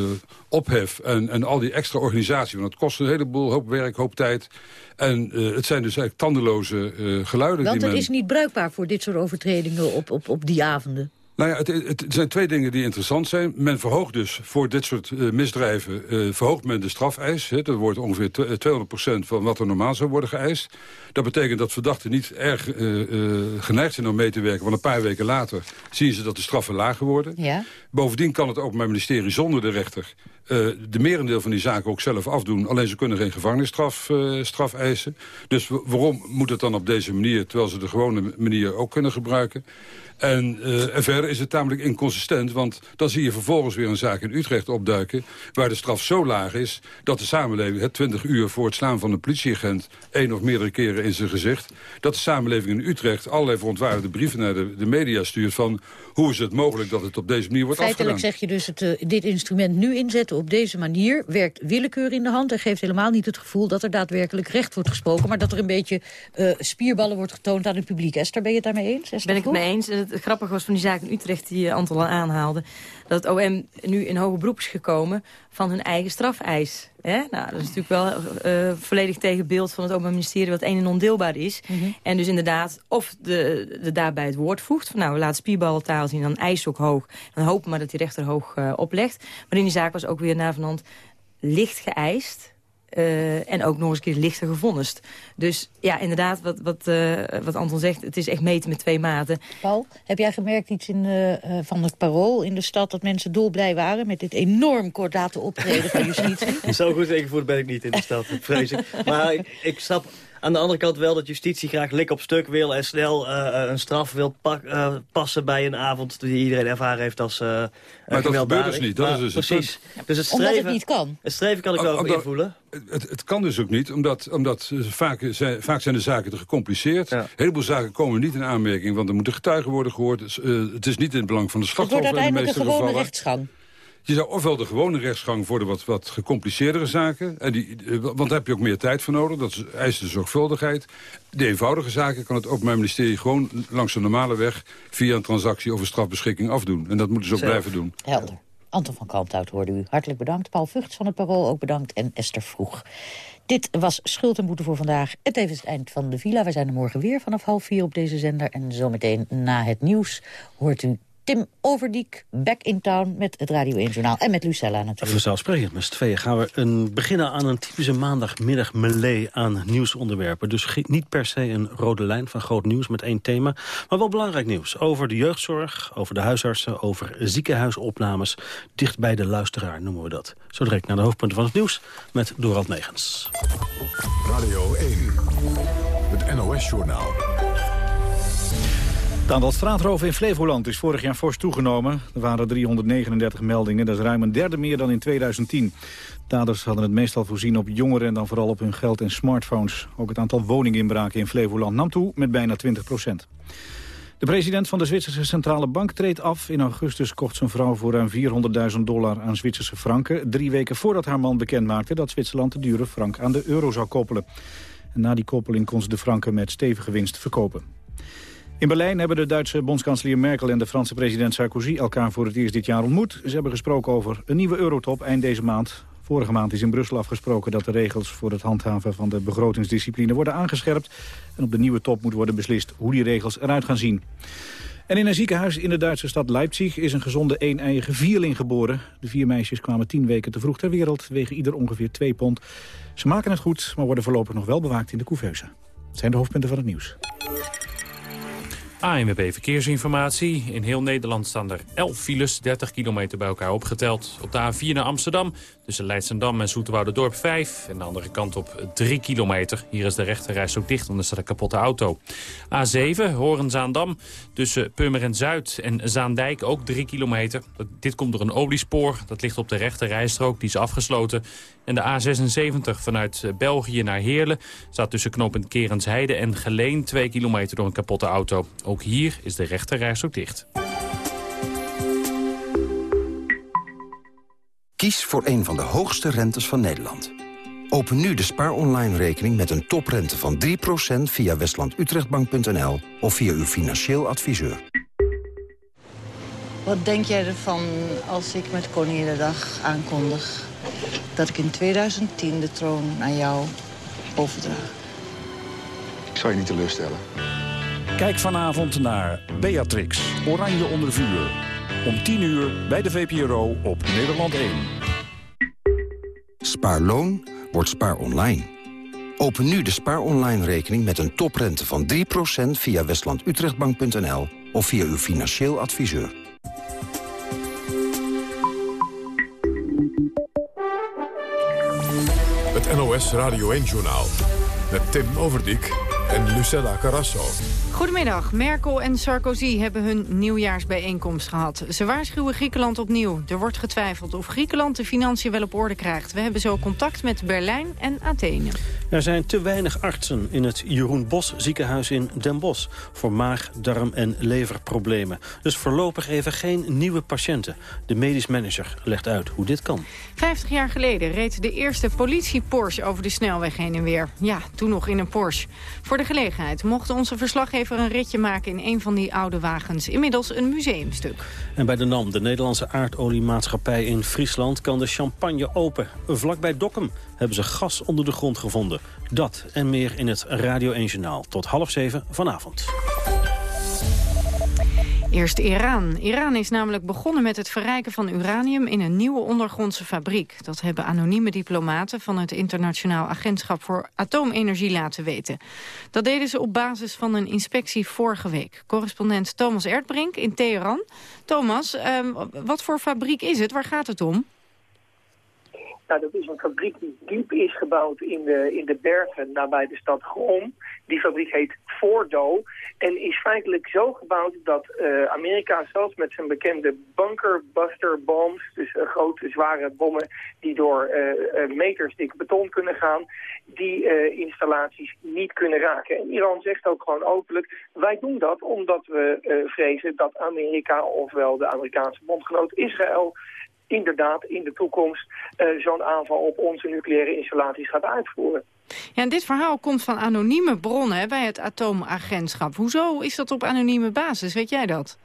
Speaker 17: uh, ophef en, en al die extra organisatie... want het kost een heleboel, hoop werk, hoop tijd. En het zijn dus eigenlijk tandeloze geluiden.
Speaker 12: Want
Speaker 17: die
Speaker 12: het is niet bruikbaar voor dit soort overtredingen op, op, op die avonden.
Speaker 17: Nou ja, het, het, zijn twee dingen die interessant zijn. Men verhoogt dus voor dit soort uh, misdrijven uh, verhoogt men de strafeis. Hè. Er wordt ongeveer 200% van wat er normaal zou worden geëist. Dat betekent dat verdachten niet erg uh, geneigd zijn om mee te werken. Want een paar weken later zien ze dat de straffen lager worden.
Speaker 12: Ja.
Speaker 17: Bovendien kan het Openbaar Ministerie zonder de rechter... de merendeel van die zaken ook zelf afdoen. Alleen ze kunnen geen gevangenisstraf straf eisen. Dus waarom moet het dan op deze manier... terwijl ze de gewone manier ook kunnen gebruiken? En, uh, en verder is het tamelijk inconsistent, want dan zie je vervolgens weer een zaak in Utrecht opduiken... waar de straf zo laag is dat de samenleving het 20 uur voor het slaan van een politieagent... één of meerdere keren in zijn gezicht... dat de samenleving in Utrecht allerlei verontwaardigde brieven naar de, de media stuurt... van hoe is het mogelijk dat het op deze manier wordt
Speaker 12: Feitelijk
Speaker 17: afgedaan.
Speaker 12: zeg je dus, het, uh, dit instrument nu inzetten op deze manier... werkt willekeur in de hand en geeft helemaal niet het gevoel... dat er daadwerkelijk recht wordt gesproken... maar dat er een beetje uh, spierballen wordt getoond aan het publiek. Esther, ben je het daarmee eens? Esther
Speaker 18: ben ik het mee eens het grappige was van die zaak in Utrecht die uh, Anton al aanhaalde... dat het OM nu in hoge beroep is gekomen van hun eigen strafeis. Hè? Nou, dat is natuurlijk wel uh, volledig tegen beeld van het Openbaar Ministerie... wat een en ondeelbaar is. Mm -hmm. En dus inderdaad, of de, de daarbij het woord voegt... van nou, laat spierballentaal zien, dan eis ook hoog. Dan hopen maar dat die rechter hoog uh, oplegt. Maar in die zaak was ook weer naar van hand licht geëist... Uh, en ook nog eens een keer lichter gevonnist. Dus ja, inderdaad, wat, wat, uh, wat Anton zegt, het is echt meten met twee maten.
Speaker 12: Paul, heb jij gemerkt iets in, uh, van het parool in de stad... dat mensen dolblij waren met dit enorm kordate optreden van justitie?
Speaker 16: Zo goed ingevoerd ben ik niet in de stad, vrees ik. Maar ik, ik snap aan de andere kant wel dat justitie graag lik op stuk wil... en snel uh, een straf wil pak, uh, passen bij een avond die iedereen ervaren heeft als uh,
Speaker 17: Maar dat gebeurt dus niet, dat maar, is dus
Speaker 16: Precies. Dus het
Speaker 12: streven, Omdat het niet kan.
Speaker 16: Het streven kan ik wel ook invoelen.
Speaker 17: Het, het, kan dus ook niet, omdat, omdat vaak, zijn, vaak zijn de zaken te gecompliceerd. Ja. Een heleboel zaken komen niet in aanmerking, want er moeten getuigen worden gehoord. Dus, het is niet in het belang van de slachtoffer
Speaker 12: Het wordt uiteindelijk
Speaker 17: een
Speaker 12: gewone rechtsgang.
Speaker 17: Je zou ofwel de gewone rechtsgang voor de wat, wat gecompliceerdere zaken... En die, want daar heb je ook meer tijd voor nodig, dat eist de zorgvuldigheid. De eenvoudige zaken kan het Openbaar Ministerie gewoon langs de normale weg... via een transactie of een strafbeschikking afdoen. En dat moeten ze ook Zo. blijven doen.
Speaker 12: Helder. Anton van Kalmthout hoorde u. Hartelijk bedankt. Paul Vugts van het Parool ook bedankt. En Esther Vroeg. Dit was Schuld en Boete voor vandaag. Het even het eind van de villa. We zijn er morgen weer vanaf half vier op deze zender. En zometeen na het nieuws hoort u Tim Overdiek, back in town met het Radio 1 Journaal. En met Lucella natuurlijk.
Speaker 19: Vanzelfsprekend, met z'n tweeën gaan we een, beginnen aan een typische maandagmiddag melee aan nieuwsonderwerpen. Dus niet per se een rode lijn van groot nieuws met één thema. Maar wel belangrijk nieuws over de jeugdzorg, over de huisartsen, over ziekenhuisopnames. Dicht bij de luisteraar noemen we dat. Zo direct naar de hoofdpunten van het nieuws met Dorald Negens.
Speaker 1: Radio 1, het NOS-journaal.
Speaker 2: Het aantal straatroven in Flevoland is vorig jaar fors toegenomen. Er waren 339 meldingen, dat is ruim een derde meer dan in 2010. Daders hadden het meestal voorzien op jongeren en dan vooral op hun geld en smartphones. Ook het aantal woninginbraken in Flevoland nam toe met bijna 20 procent. De president van de Zwitserse Centrale Bank treedt af. In augustus kocht zijn vrouw voor ruim 400.000 dollar aan Zwitserse franken. Drie weken voordat haar man bekendmaakte dat Zwitserland de dure frank aan de euro zou koppelen. En na die koppeling kon ze de franken met stevige winst verkopen. In Berlijn hebben de Duitse bondskanselier Merkel en de Franse president Sarkozy elkaar voor het eerst dit jaar ontmoet. Ze hebben gesproken over een nieuwe eurotop eind deze maand. Vorige maand is in Brussel afgesproken dat de regels voor het handhaven van de begrotingsdiscipline worden aangescherpt. En op de nieuwe top moet worden beslist hoe die regels eruit gaan zien. En in een ziekenhuis in de Duitse stad Leipzig is een gezonde een-eiige vierling geboren. De vier meisjes kwamen tien weken te vroeg ter wereld, wegen ieder ongeveer twee pond. Ze maken het goed, maar worden voorlopig nog wel bewaakt in de couveuse. Het zijn de hoofdpunten van het nieuws.
Speaker 6: ANWB Verkeersinformatie. In heel Nederland staan er 11 files, 30 kilometer bij elkaar opgeteld. Op de A4 naar Amsterdam, tussen Leidsendam en Dorp 5. En de andere kant op 3 kilometer. Hier is de rechterreis ook dicht, want er staat een kapotte auto. A7, Horen-Zaandam, tussen Purmerend Zuid en Zaandijk ook 3 kilometer. Dit komt door een oliespoor, dat ligt op de rechterrijstrook, die is afgesloten. En de A76 vanuit België naar Heerlen staat tussen knooppunt Kerensheide en Geleen 2 kilometer door een kapotte auto. Ook hier is de rechterreis ook dicht.
Speaker 20: Kies voor een van de hoogste rentes van Nederland. Open nu de Spaar Online rekening met een toprente van 3% via westlandutrechtbank.nl of via uw financieel adviseur.
Speaker 21: Wat denk jij ervan als ik met Koninginnedag aankondig... dat ik in 2010 de troon aan jou overdraag?
Speaker 22: Ik zal je niet teleurstellen.
Speaker 23: Kijk vanavond naar Beatrix, Oranje onder vuur. Om 10 uur bij de VPRO op Nederland 1.
Speaker 20: Spaarloon wordt spaar online. Open nu de spaar online rekening met een toprente van 3% via westlandutrechtbank.nl of via uw financieel adviseur.
Speaker 1: Het NOS Radio 1-journaal met Tim Overdijk en Lucella Carrasso.
Speaker 24: Goedemiddag. Merkel en Sarkozy hebben hun nieuwjaarsbijeenkomst gehad. Ze waarschuwen Griekenland opnieuw. Er wordt getwijfeld of Griekenland de financiën wel op orde krijgt. We hebben zo contact met Berlijn en Athene.
Speaker 19: Er zijn te weinig artsen in het Jeroen Bos ziekenhuis in Den Bosch... voor maag, darm en leverproblemen. Dus voorlopig even geen nieuwe patiënten. De medisch manager legt uit hoe dit kan.
Speaker 24: Vijftig jaar geleden reed de eerste politie-Porsche over de snelweg heen en weer. Ja, toen nog in een Porsche. Voor de gelegenheid mochten onze verslaggever een ritje maken... in een van die oude wagens. Inmiddels een museumstuk.
Speaker 19: En bij de NAM, de Nederlandse aardoliemaatschappij in Friesland... kan de champagne open. Vlakbij Dokkum hebben ze gas onder de grond gevonden. Dat en meer in het Radio 1 Journaal. Tot half zeven vanavond.
Speaker 24: Eerst Iran. Iran is namelijk begonnen met het verrijken van uranium in een nieuwe ondergrondse fabriek. Dat hebben anonieme diplomaten van het Internationaal Agentschap voor Atoomenergie laten weten. Dat deden ze op basis van een inspectie vorige week. Correspondent Thomas Erdbrink in Teheran. Thomas, ehm, wat voor fabriek is het? Waar gaat het om?
Speaker 25: Nou, dat is een fabriek die diep is gebouwd in de, in de bergen nabij de stad Grom. Die fabriek heet Fordo en is feitelijk zo gebouwd dat uh, Amerika zelfs met zijn bekende bunkerbuster bombs, dus uh, grote zware bommen die door uh, meters dik beton kunnen gaan, die installaties niet kunnen raken. En Iran zegt ook gewoon openlijk, wij doen dat omdat we vrezen dat Amerika, ofwel de Amerikaanse bondgenoot Israël, inderdaad in de toekomst zo'n aanval op onze nucleaire installaties gaat uitvoeren.
Speaker 24: Ja, en dit verhaal komt van anonieme bronnen bij het atoomagentschap. Hoezo is dat op anonieme basis? Weet jij dat?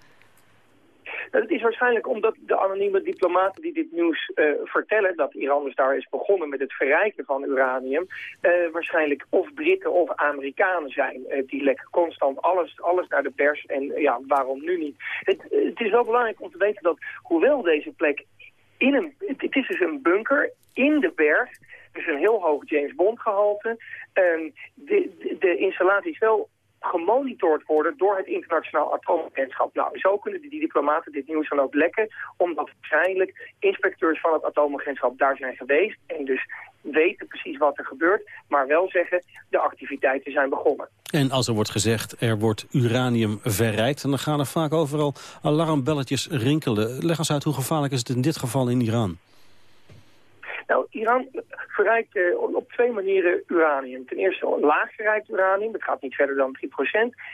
Speaker 25: Het is waarschijnlijk omdat de anonieme diplomaten die dit nieuws uh, vertellen... dat Iran dus daar is begonnen met het verrijken van uranium... Uh, waarschijnlijk of Britten of Amerikanen zijn. Uh, die lekken constant alles, alles naar de pers. En ja, waarom nu niet? Het, het is wel belangrijk om te weten dat hoewel deze plek... In een, het is dus een bunker in de berg... Dus een heel hoog James Bond gehalte. Uh, de, de, de installatie is wel gemonitord worden door het internationaal atoomagentschap. Nou, zo kunnen die, diplomaten dit nieuws dan ook lekken, omdat waarschijnlijk inspecteurs van het atoomagentschap daar zijn geweest en dus weten precies wat er gebeurt, maar wel zeggen de activiteiten zijn begonnen.
Speaker 19: En als er wordt gezegd er wordt uranium verrijkt, dan gaan er vaak overal alarmbelletjes rinkelen. Leg eens uit hoe gevaarlijk is het in dit geval in Iran?
Speaker 25: Nou, Iran verrijkt uh, op twee manieren uranium. Ten eerste laag verrijkt uranium, dat gaat niet verder dan 3%.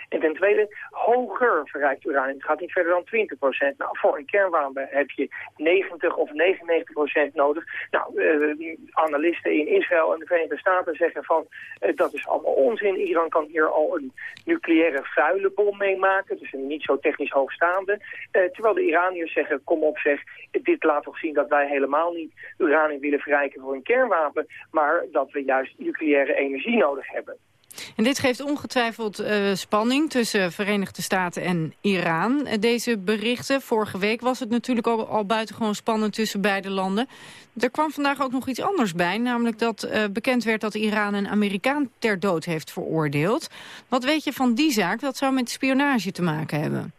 Speaker 25: En ten tweede hoger verrijkt uranium, dat gaat niet verder dan 20%. Nou, voor een kernwapen heb je 90 of 99% nodig. Nou, uh, analisten in Israël en de Verenigde Staten zeggen van uh, dat is allemaal onzin. Iran kan hier al een nucleaire vuile bom meemaken, dus een niet zo technisch hoogstaande. terwijl de Iraniërs zeggen, kom op zeg, dit laat toch zien dat wij helemaal niet uranium willen verrijken voor een kernwapen, maar dat we juist nucleaire energie nodig hebben.
Speaker 24: En dit geeft ongetwijfeld uh, spanning tussen Verenigde Staten en Iran. Uh, deze berichten, vorige week was het natuurlijk al, al buitengewoon spannend tussen beide landen. Er kwam vandaag ook nog iets anders bij, namelijk dat uh, bekend werd dat Iran een Amerikaan ter dood heeft veroordeeld. Wat weet je van die zaak? Dat zou met spionage te maken hebben.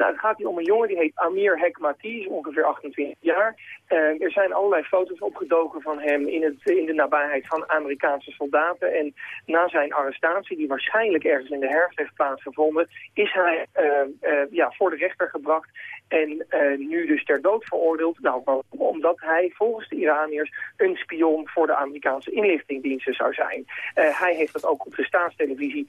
Speaker 25: Nou, het gaat hier om een jongen die heet Amir Hekmati, ongeveer 28 jaar. Uh, er zijn allerlei foto's opgedoken van hem in, het, in de nabijheid van Amerikaanse soldaten. En na zijn arrestatie, die waarschijnlijk ergens in de herfst heeft plaatsgevonden, is hij uh, uh, ja, voor de rechter gebracht en nu dus ter dood veroordeeld. Nou, omdat hij volgens de Iraniërs een spion voor de Amerikaanse inlichtingdiensten zou zijn. hij heeft dat ook op de staatstelevisie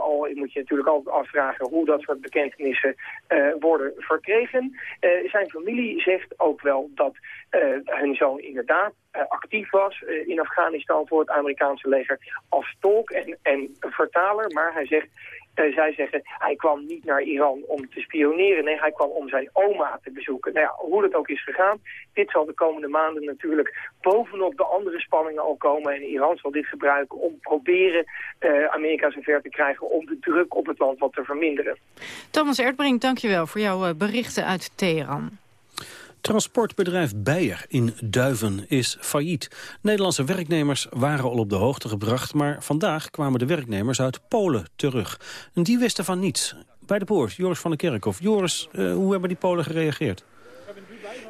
Speaker 25: Al moet je natuurlijk altijd afvragen hoe dat soort bekentenissen uh, worden verkregen. Uh, zijn familie zegt ook wel dat uh, hun zoon inderdaad actief was in Afghanistan voor het Amerikaanse leger als tolk en, en vertaler. Maar hij zegt, uh, zij zeggen, hij kwam niet naar Iran om te spioneren. Nee, hij kwam om zijn oma te bezoeken. Nou ja, hoe dat ook is gegaan, dit zal de komende maanden natuurlijk bovenop de andere spanningen al komen. En Iran zal dit gebruiken om proberen uh, Amerika zover te krijgen om de druk op het land wat te verminderen.
Speaker 24: Thomas Erdbrink, dankjewel voor jouw eh, berichten uit Teheran.
Speaker 19: Transportbedrijf Beijer in Duiven is failliet. Nederlandse werknemers waren al op de hoogte gebracht... maar vandaag kwamen de werknemers uit Polen terug. En die wisten van niets. Bij de poort, Joris van der Kerkhof. Joris, uh, hoe hebben die Polen gereageerd?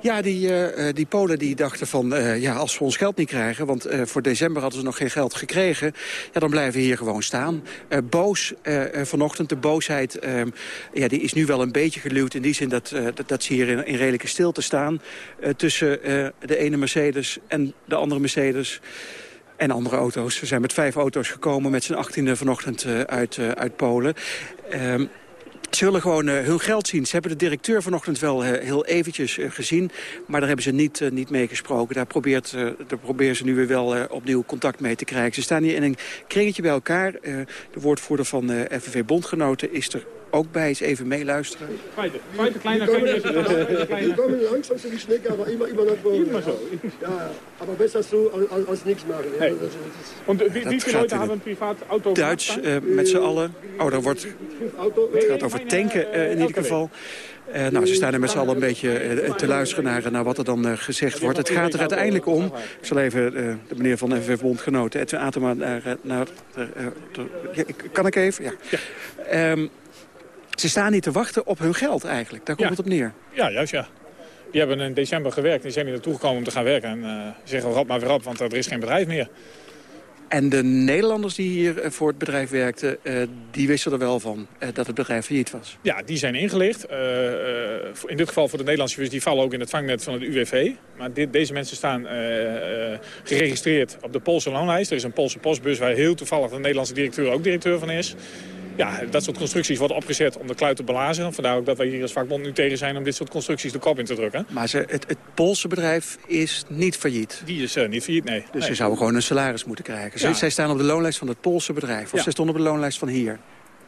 Speaker 26: Ja, die, uh, die Polen die dachten van, uh, ja, als we ons geld niet krijgen... want voor december hadden ze nog geen geld gekregen... Ja, dan blijven we hier gewoon staan. boos vanochtend, de boosheid ehm, ja, die is nu wel een beetje geluwd... in die zin dat, dat, dat, ze hier in, redelijke stilte staan... tussen de ene Mercedes en de andere Mercedes... En andere auto's. We zijn met vijf auto's gekomen met z'n achttiende vanochtend uit, uit Polen. Ze willen gewoon uh, hun geld zien. Ze hebben de directeur vanochtend wel uh, heel eventjes uh, gezien. Maar daar hebben ze niet, niet mee gesproken. Daar, probeert, daar proberen ze nu weer wel opnieuw contact mee te krijgen. Ze staan hier in een kringetje bij elkaar. de woordvoerder van FNV Bondgenoten is er ook bij eens even meeluisteren.
Speaker 27: Feiten, feiten kleiner je
Speaker 28: Wir kommen langsam so wie Schnecke, aber immer, immer nach vorne.
Speaker 27: Immer so.
Speaker 28: Ja, aber besser so als, als niks maken.
Speaker 27: Hey. Und wie, wie viele Leute hebben een privaat auto
Speaker 26: Duits uh, met z'n allen. Oh, daar wordt, het gaat over tanken uh, in ieder geval. Uh, nou, ze staan er met z'n allen een beetje uh, te luisteren naar, naar wat er dan uh, gezegd wordt. Het gaat er uiteindelijk om... Ik zal even de meneer van de FNV Bondgenoten, Edwin Atema, naar... naar kan ik even? Ja. ja. Um, ze staan niet te wachten op hun geld eigenlijk. Daar komt
Speaker 27: ja.
Speaker 26: het op neer.
Speaker 27: Ja, juist ja. Die hebben in december gewerkt en zijn hier naartoe gekomen om te gaan werken. En uh, zeggen, rap maar weer op, want er is geen bedrijf meer.
Speaker 26: En de Nederlanders die hier voor het bedrijf werkten, uh, die wisten er wel van uh, dat het bedrijf failliet was?
Speaker 27: Ja, die zijn ingelicht. Uh, in dit geval voor de Nederlandse die vallen ook in het vangnet van het UWV. Maar dit, deze mensen staan geregistreerd op de Poolse loonlijst. Er is een Poolse postbus waar heel toevallig de Nederlandse directeur ook directeur van is ja, dat soort constructies worden opgezet om de kluit te blazen. Vandaar ook dat wij hier als vakbond nu tegen zijn om dit soort constructies de kop in te drukken.
Speaker 26: Maar ze, het, het Poolse bedrijf is niet failliet?
Speaker 27: Die is uh, niet failliet, nee.
Speaker 26: Dus
Speaker 27: nee.
Speaker 26: ze zouden gewoon een salaris moeten krijgen. Ja. Zij staan op de loonlijst van het Poolse bedrijf. Of ja. zij stonden op de loonlijst van hier?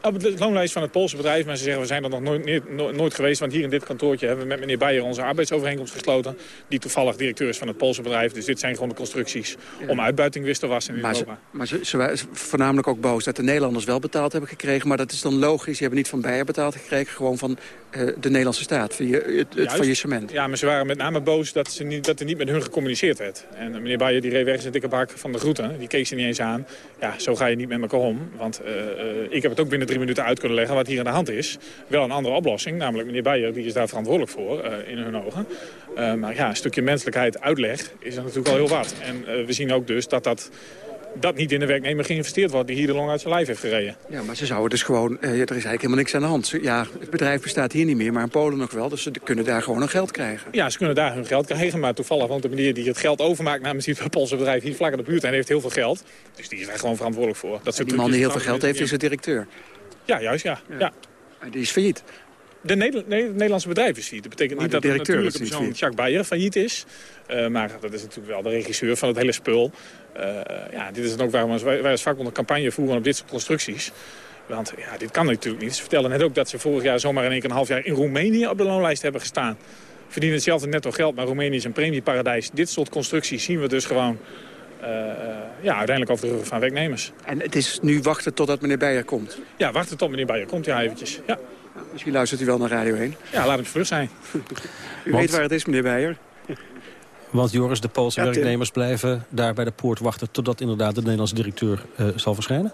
Speaker 27: Op de loonlijst van het Poolse bedrijf. Maar ze zeggen, we zijn er nog nooit, nooit, geweest. Want hier in dit kantoortje hebben we met meneer Beijer onze arbeidsovereenkomst gesloten. Die toevallig directeur is van het Poolse bedrijf. Dus dit zijn gewoon de constructies om uitbuiting wist te wassen in
Speaker 26: maar
Speaker 27: Europa.
Speaker 26: Ze, maar ze, ze waren voornamelijk ook boos dat de Nederlanders wel betaald hebben gekregen. Maar dat is dan logisch. Je hebben niet van Beijer betaald gekregen. Gewoon van uh, de Nederlandse staat. Je, het, het faillissement.
Speaker 27: Ja, maar ze waren met name boos dat, ze niet, dat er niet met hun gecommuniceerd werd. En meneer Beijer die reed weg zijn dikke bak van de groeten. Die keek ze niet eens aan. Ja, zo ga je niet met elkaar om. Want uh, uh, ik heb het ook binnen drie minuten uit kunnen leggen wat hier aan de hand is. Wel een andere oplossing, namelijk meneer Beijer die is daar verantwoordelijk voor uh, in hun ogen. Uh, maar ja, een stukje menselijkheid uitleg is er natuurlijk al heel wat. En uh, we zien ook dus dat dat dat niet in de werknemer geïnvesteerd wordt... die hier de long uit zijn lijf heeft gereden.
Speaker 26: Ja, maar ze zouden dus gewoon... Er is eigenlijk helemaal niks aan de hand. Ja, het bedrijf bestaat hier niet meer, maar in Polen nog wel. Dus ze kunnen daar gewoon hun geld krijgen.
Speaker 27: Ja, ze kunnen daar hun geld krijgen. Maar toevallig, want de meneer die het geld overmaakt... namens het Poolse bedrijf hier vlak in de buurt en heeft heel veel geld. Dus die is daar gewoon verantwoordelijk voor. Dat
Speaker 26: en die man die heel veel geld heeft, is de directeur.
Speaker 27: Ja, juist, ja. ja. ja.
Speaker 26: En die is failliet.
Speaker 27: De Nederland, nee, het Nederlandse bedrijf is failliet. Dat betekent
Speaker 26: maar
Speaker 27: niet
Speaker 26: de
Speaker 27: dat de natuurlijke persoon Jacques Beijer failliet is. Uh, maar dat is natuurlijk wel de regisseur van het hele spul. Uh, ja, dit is dan ook waarom wij, wij als vakbond een campagne voeren op dit soort constructies. Want ja, dit kan natuurlijk niet. Ze vertellen net ook dat ze vorig jaar zomaar in één keer een half jaar in Roemenië op de loonlijst hebben gestaan. Verdienen hetzelfde netto geld, maar Roemenië is een premieparadijs. Dit soort constructies zien we dus gewoon uh, ja, uiteindelijk over de rug van werknemers.
Speaker 26: En het is nu wachten totdat meneer Beijer komt?
Speaker 27: Ja, wachten tot meneer Beijer komt, ja eventjes. Ja.
Speaker 26: Misschien luistert u wel naar Radio 1.
Speaker 27: Ja, laat hem vlug zijn.
Speaker 26: u Want... weet waar het is, meneer Beijer.
Speaker 19: Want Joris, de Poolse ja, werknemers blijven daar bij de poort wachten... totdat inderdaad de Nederlandse directeur uh, zal verschijnen?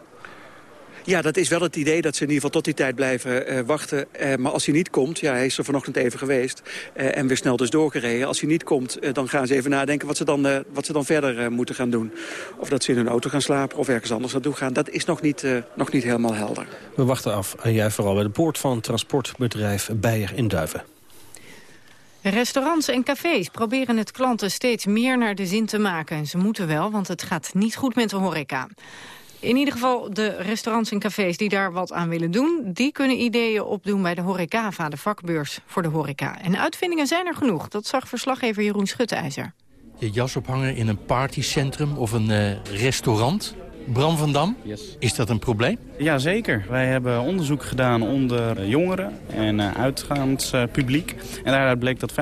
Speaker 26: Ja, dat is wel het idee dat ze in ieder geval tot die tijd blijven uh, wachten. Uh, maar als hij niet komt, ja, hij is er vanochtend even geweest... Uh, en weer snel dus doorgereden. Als hij niet komt, dan gaan ze even nadenken wat ze dan, wat ze dan verder moeten gaan doen. Of dat ze in hun auto gaan slapen of ergens anders naartoe gaan. Dat is nog niet, nog niet helemaal helder.
Speaker 19: We wachten af. En jij vooral bij de poort van transportbedrijf Beijer in Duiven.
Speaker 24: Restaurants en cafés proberen het klanten steeds meer naar de zin te maken. En ze moeten wel, want het gaat niet goed met de horeca. In ieder geval de restaurants en cafés die daar wat aan willen doen... die kunnen ideeën opdoen bij de Horecava, de vakbeurs voor de horeca. En uitvindingen zijn er genoeg, dat zag verslaggever Jeroen Schutteijzer.
Speaker 29: Je jas ophangen in een partycentrum of een uh, restaurant... Bram van Dam, yes. is dat een probleem?
Speaker 30: Jazeker. Wij hebben onderzoek gedaan onder jongeren en uh, uitgaanspubliek. Uh, en daaruit bleek dat 75%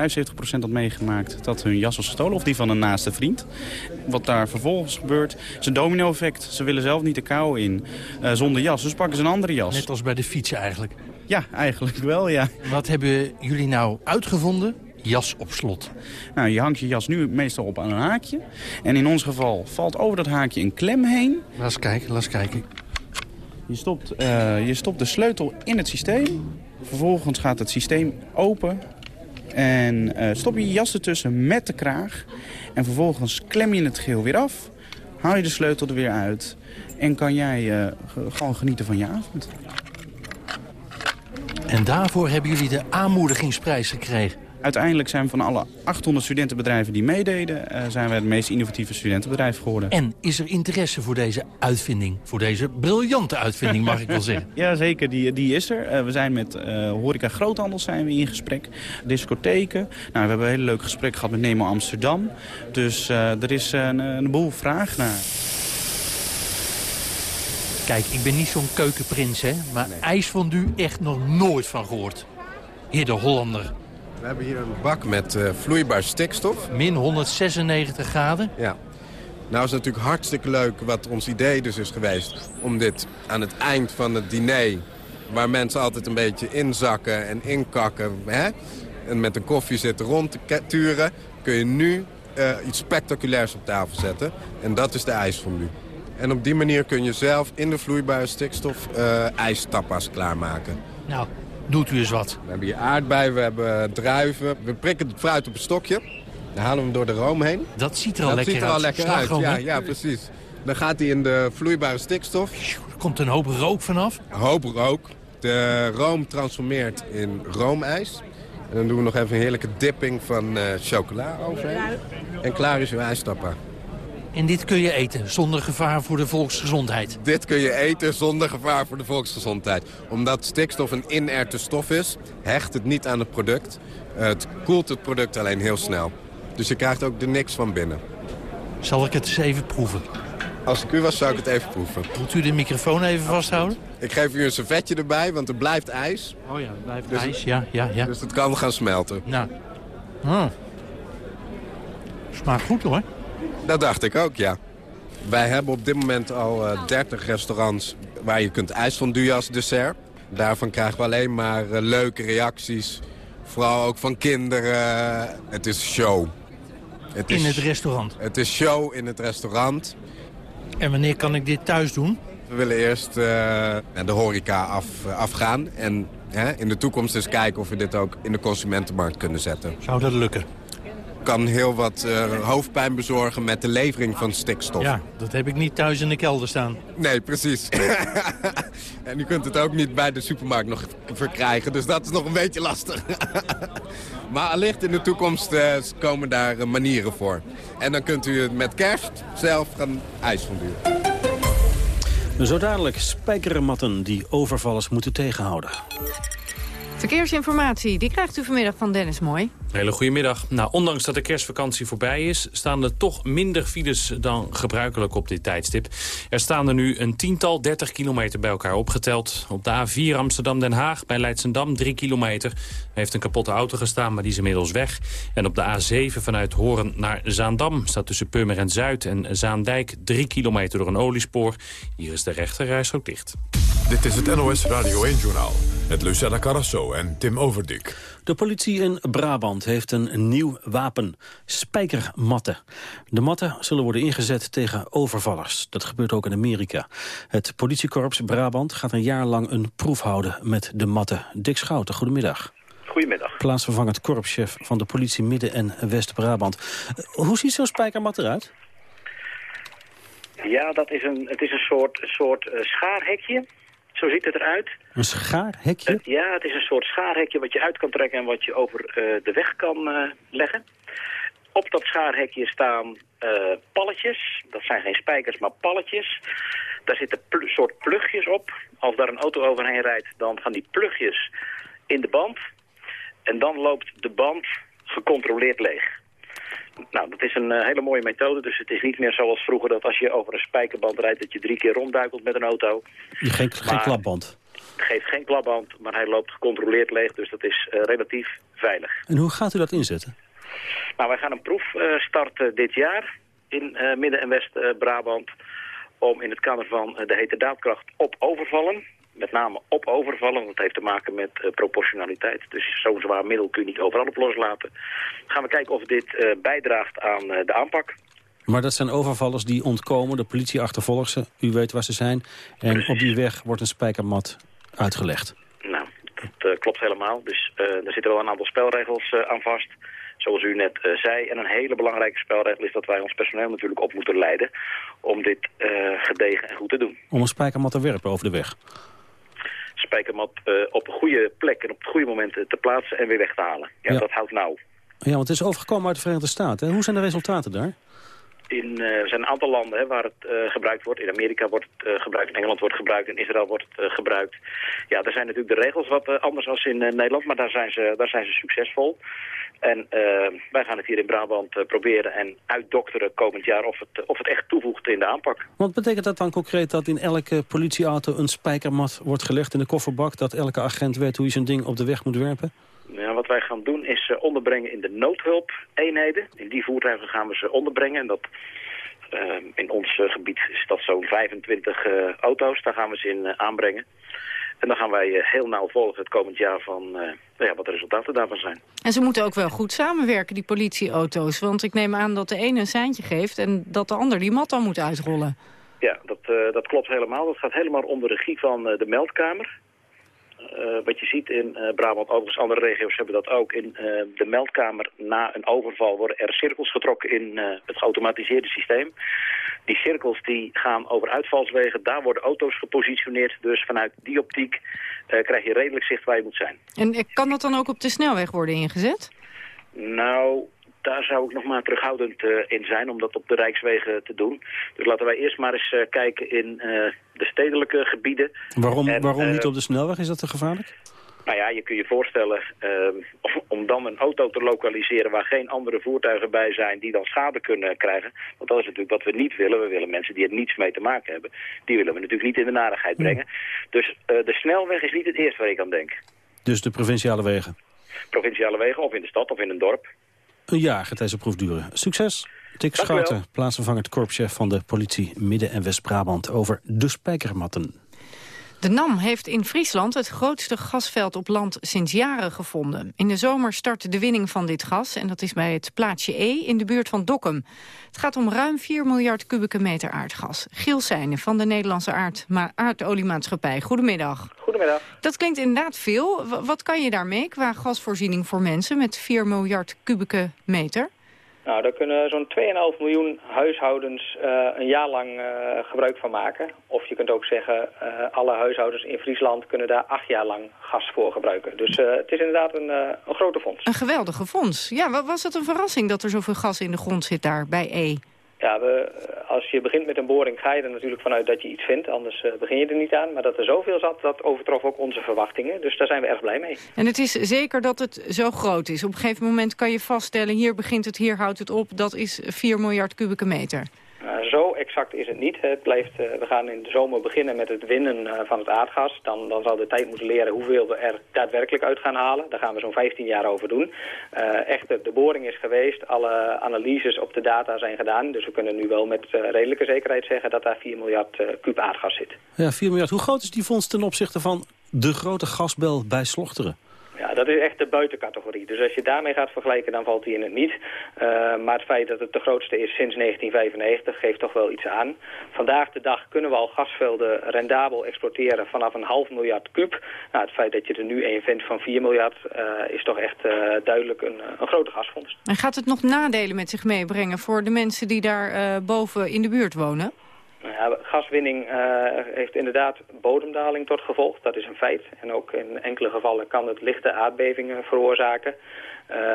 Speaker 30: had meegemaakt dat hun jas was gestolen of die van een naaste vriend. Wat daar vervolgens gebeurt is een domino-effect. Ze willen zelf niet de kou in uh, zonder jas, dus pakken ze een andere jas.
Speaker 29: Net als bij de fietsen eigenlijk?
Speaker 30: Ja, eigenlijk wel, ja.
Speaker 29: Wat hebben jullie nou uitgevonden? Jas op slot.
Speaker 30: Nou, je hangt je jas nu meestal op aan een haakje. En in ons geval valt over dat haakje een klem heen.
Speaker 29: Laat eens kijken, laat eens kijken.
Speaker 30: Je stopt, uh, je stopt de sleutel in het systeem. Vervolgens gaat het systeem open. En uh, stop je je jas ertussen met de kraag. En vervolgens klem je het geel weer af. Haal je de sleutel er weer uit. En kan jij uh, gewoon genieten van je avond.
Speaker 29: En daarvoor hebben jullie de aanmoedigingsprijs gekregen.
Speaker 30: Uiteindelijk zijn we van alle 800 studentenbedrijven die meededen... Uh, zijn we het meest innovatieve studentenbedrijf geworden.
Speaker 29: En is er interesse voor deze uitvinding? Voor deze briljante uitvinding, mag ik wel zeggen.
Speaker 30: Ja, zeker. Die, die is er. Uh, we zijn met uh, horeca groothandels zijn we in gesprek. Discotheken. Nou, we hebben een hele leuk gesprek gehad met Nemo Amsterdam. Dus er is een, een boel vraag naar.
Speaker 29: Kijk, ik ben niet zo'n keukenprins, hè. Maar nee. ijsfondue echt nog nooit van gehoord. Heer de Hollander.
Speaker 31: We hebben hier een bak met uh, vloeibaar stikstof.
Speaker 29: Min 196 graden.
Speaker 31: Ja. Nou is het natuurlijk hartstikke leuk wat ons idee dus is geweest... om dit aan het eind van het diner... waar mensen altijd een beetje inzakken en inkakken... Hè? en met een koffie zitten rond te turen... kun je nu uh, iets spectaculairs op tafel zetten. En dat is de ijsfondue. En op die manier kun je zelf in de vloeibare stikstof uh, ijstapas klaarmaken.
Speaker 29: Nou, doet u eens wat.
Speaker 31: We hebben hier aardbeien, we hebben druiven. We prikken het fruit op een stokje. Dan halen we hem door de room heen.
Speaker 29: Dat ziet er al
Speaker 31: dat
Speaker 29: lekker
Speaker 31: uit. Dat ziet er al lekker uit, ja, ja, precies. Dan gaat hij in de vloeibare stikstof.
Speaker 29: Er komt een hoop rook vanaf.
Speaker 31: Een hoop rook. De room transformeert in roomijs. En dan doen we nog even een heerlijke dipping van uh, chocola overheen. En klaar is uw ijstappa.
Speaker 29: En dit kun je eten zonder gevaar voor de volksgezondheid?
Speaker 31: Dit kun je eten zonder gevaar voor de volksgezondheid. Omdat stikstof een inerte stof is, hecht het niet aan het product. Het koelt het product alleen heel snel. Dus je krijgt ook er niks van binnen.
Speaker 29: Zal ik het eens even proeven?
Speaker 31: Als ik u was, zou ik het even proeven.
Speaker 29: Moet u de microfoon even vasthouden?
Speaker 31: Ik geef u een servetje erbij, want er blijft ijs.
Speaker 29: Oh ja, er blijft
Speaker 31: Dus-
Speaker 29: ijs, ja, ja, ja.
Speaker 31: Dus het kan gaan smelten.
Speaker 29: Nou. Oh. Smaakt goed hoor.
Speaker 31: Dat dacht ik ook, ja. Wij hebben op dit moment al eh, 30 restaurants waar je kunt ijsfondue als dessert. Daarvan krijgen we alleen maar eh, leuke reacties. Vooral ook van kinderen. Het is show. Het
Speaker 29: In
Speaker 31: is,
Speaker 29: het restaurant.
Speaker 31: Het is show in het restaurant.
Speaker 29: En wanneer kan ik dit thuis doen?
Speaker 31: We willen eerst eh, de horeca af, eh, afgaan. En hè, in de toekomst eens kijken of we dit ook in de consumentenmarkt kunnen zetten.
Speaker 29: Zou dat lukken?
Speaker 31: Kan heel wat eh, hoofdpijn bezorgen met de levering van stikstof.
Speaker 29: Ja, dat heb ik niet thuis in de kelder staan.
Speaker 31: Nee, precies. en u kunt het ook niet bij de supermarkt nog verkrijgen, dus dat is nog een beetje lastig. maar allicht in de toekomst eh, komen daar eh, manieren voor. En dan kunt u het met kerst zelf gaan ijsfonduren.
Speaker 19: Zo dadelijk spijkermatten die overvallers moeten tegenhouden.
Speaker 24: Verkeersinformatie, die krijgt u vanmiddag van Dennis Mooi.
Speaker 6: Hele goedemiddag. Nou, ondanks dat de kerstvakantie voorbij is... staan er toch minder files dan gebruikelijk op dit tijdstip. Er staan er nu een tiental, 30 kilometer bij elkaar opgeteld. Op de A4 Amsterdam-Den Haag bij Leidsendam 3 kilometer. Er heeft een kapotte auto gestaan, maar die is inmiddels weg. En op de A7 vanuit Horen naar Zaandam... staat tussen Purmerend Zuid en Zaandijk 3 kilometer door een oliespoor. Hier is de rechterreis ook dicht.
Speaker 1: Dit is het NOS Radio 1-journaal met Lucella Carrasso en Tim Overdik.
Speaker 19: De politie in Brabant heeft een nieuw wapen, spijkermatten. De matten zullen worden ingezet tegen overvallers. Dat gebeurt ook in Amerika. Het politiekorps Brabant gaat een jaar lang een proef houden met de matten. Dick Schouten, goedemiddag.
Speaker 5: Goedemiddag.
Speaker 19: Plaatsvervangend korpschef van de politie Midden- en West-Brabant. Eh, Hoe ziet zo'n spijkermat eruit?
Speaker 5: Ja, dat is een, het is een soort, soort eh, schaarhekje. Zo ziet het eruit.
Speaker 19: Een schaarhekje?
Speaker 5: Eh, ja, het is een soort schaarhekje wat je uit kan trekken en wat je over eh, de weg kan eh, leggen. Op dat schaarhekje staan palletjes. Dat zijn geen spijkers, maar palletjes. Daar zitten pl- soort plugjes op. Als daar een auto overheen rijdt, dan gaan die plugjes in de band. En dan loopt de band gecontroleerd leeg. Nou, dat is een eh, hele mooie methode. Dus het is niet meer zoals vroeger dat als je over een spijkerband rijdt... dat je drie keer rondduikelt met een auto.
Speaker 19: Geen, geen klapband.
Speaker 5: Het geeft geen klapband, maar hij loopt gecontroleerd leeg. Dus dat is eh, relatief veilig.
Speaker 19: En hoe gaat u dat inzetten?
Speaker 5: Nou, wij gaan een proef eh, starten dit jaar in Midden- en West-Brabant... om in het kader van de hete daadkracht op overvallen... met name op overvallen, want het heeft te maken met eh, proportionaliteit. Dus zo'n zwaar middel kun je niet overal op loslaten. Gaan we kijken of dit eh, bijdraagt aan eh, de aanpak.
Speaker 19: Maar dat zijn overvallers die ontkomen, de politie achtervolgt ze, u weet waar ze zijn. En op die weg wordt een spijkermat uitgelegd.
Speaker 5: Nou, dat klopt helemaal. Dus er zitten wel een aantal spelregels aan vast. Zoals u net zei. En een hele belangrijke spelregel is dat wij ons personeel natuurlijk op moeten leiden... om dit gedegen en goed te doen.
Speaker 19: Om een spijkermat te werpen over de weg.
Speaker 5: Spijkermat eh, op een goede plek en op het goede moment eh, te plaatsen en weer weg te halen. Ja,
Speaker 19: Ja.
Speaker 5: dat houdt nauw.
Speaker 19: Ja, want het is overgekomen uit de Verenigde Staten. Hoe zijn de resultaten daar?
Speaker 5: In, eh, er zijn een aantal landen hè, waar het eh, gebruikt wordt. In Amerika wordt het eh, gebruikt, in Engeland wordt het gebruikt, in Israël wordt het gebruikt. Ja, daar zijn natuurlijk de regels wat anders dan in Nederland, maar daar zijn ze, daar zijn ze succesvol. En wij gaan het hier in Brabant proberen en uitdokteren komend jaar of het, of het echt toevoegt in de aanpak.
Speaker 19: Want betekent dat dan concreet dat in elke politieauto een spijkermat wordt gelegd in de kofferbak? Dat elke agent weet hoe hij zijn ding op de weg moet werpen?
Speaker 5: Ja, wat wij gaan doen is eh, onderbrengen in de noodhulpeenheden. In die voertuigen gaan we ze onderbrengen. En dat, eh, in ons eh, gebied is dat zo'n 25 eh, auto's. Daar gaan we ze in aanbrengen. En dan gaan wij heel nauw volgen het komend jaar van nou ja, wat de resultaten daarvan zijn.
Speaker 24: En ze moeten ook wel goed samenwerken, die politieauto's. Want ik neem aan dat de ene een seintje geeft... en dat de ander die mat dan moet uitrollen.
Speaker 5: Ja, dat, dat klopt helemaal. Dat gaat helemaal onder regie van de meldkamer. Eh, wat je ziet in eh, Brabant, overigens andere regio's hebben dat ook. In eh, de meldkamer na een overval worden er cirkels getrokken in het geautomatiseerde systeem. Die cirkels die gaan over uitvalswegen, daar worden auto's gepositioneerd. Dus vanuit die optiek krijg je redelijk zicht waar je moet zijn.
Speaker 24: En kan dat dan ook op de snelweg worden ingezet?
Speaker 5: Nou, daar zou ik nog maar terughoudend eh, in zijn om dat op de Rijkswegen te doen. Dus laten wij eerst maar eens eh, kijken in eh, de stedelijke gebieden.
Speaker 19: Waarom,
Speaker 5: En,
Speaker 19: waarom niet op de snelweg? Is dat te gevaarlijk?
Speaker 5: Nou ja, je kunt je voorstellen ehm, om dan een auto te lokaliseren waar geen andere voertuigen bij zijn die dan schade kunnen krijgen. Want dat is natuurlijk wat we niet willen. We willen mensen die er niets mee te maken hebben. Die willen we natuurlijk niet in de narigheid brengen. Dus de snelweg is niet het eerste waar ik aan denk.
Speaker 19: Dus de provinciale wegen?
Speaker 5: Provinciale wegen of in de stad of in een dorp.
Speaker 19: Een jaar gaat deze proef duren. Succes! Dick Schouten, plaatsvervangend korpschef van de politie Midden- en West-Brabant... over de spijkermatten.
Speaker 24: De NAM heeft in Friesland het grootste gasveld op land sinds jaren gevonden. In de zomer start de winning van dit gas en dat is bij het plaatsje E in de buurt van Dokkum. Het gaat om ruim 4 miljard kubieke meter aardgas. Giel Seijnen van de Nederlandse aard aardoliemaatschappij. Goedemiddag.
Speaker 3: Goedemiddag.
Speaker 24: Dat klinkt inderdaad veel. wat kan je daarmee qua gasvoorziening voor mensen met 4 miljard kubieke meter?
Speaker 3: Nou, daar kunnen zo'n 2,5 miljoen huishoudens uh, een jaar lang uh, gebruik van maken. Of je kunt ook zeggen, uh, alle huishoudens in Friesland kunnen daar acht jaar lang gas voor gebruiken. Dus het is inderdaad een, een grote fonds.
Speaker 24: Een geweldige fonds. Ja, was het een verrassing dat er zoveel gas in de grond zit daar bij E?
Speaker 3: Ja, we, als je begint met een boring ga je er natuurlijk vanuit dat je iets vindt. Anders uh, begin je er niet aan. Maar dat er zoveel zat, dat overtrof ook onze verwachtingen. Dus daar zijn we erg blij mee.
Speaker 24: En het is zeker dat het zo groot is. Op een gegeven moment kan je vaststellen... hier begint het, hier houdt het op. Dat is 4 miljard kubieke meter.
Speaker 3: Uh, zo exact is het niet. Het blijft, uh, we gaan in de zomer beginnen met het winnen uh, van het aardgas. Dan, dan zal de tijd moeten leren hoeveel we er daadwerkelijk uit gaan halen. Daar gaan we zo'n 15 jaar over doen. echter, de boring is geweest. Alle analyses op de data zijn gedaan. Dus we kunnen nu wel met redelijke zekerheid zeggen dat daar 4 miljard kuub aardgas zit.
Speaker 19: Ja, 4 miljard. Hoe groot is die fonds ten opzichte van de grote gasbel bij Slochteren?
Speaker 3: Ja, dat is echt de buitencategorie. Dus als je daarmee gaat vergelijken, dan valt hij in het niet. Uh, maar het feit dat het de grootste is sinds 1995 geeft toch wel iets aan. Vandaag de dag kunnen we al gasvelden rendabel exporteren vanaf een half miljard kuub. Nou, het feit dat je er nu een vindt van 4 miljard uh, is toch echt uh, duidelijk een, een grote gasfonds.
Speaker 24: En gaat het nog nadelen met zich meebrengen voor de mensen die daar boven in de buurt wonen?
Speaker 3: Ja, gaswinning uh, heeft inderdaad bodemdaling tot gevolg. Dat is een feit. En ook in enkele gevallen kan het lichte aardbevingen veroorzaken.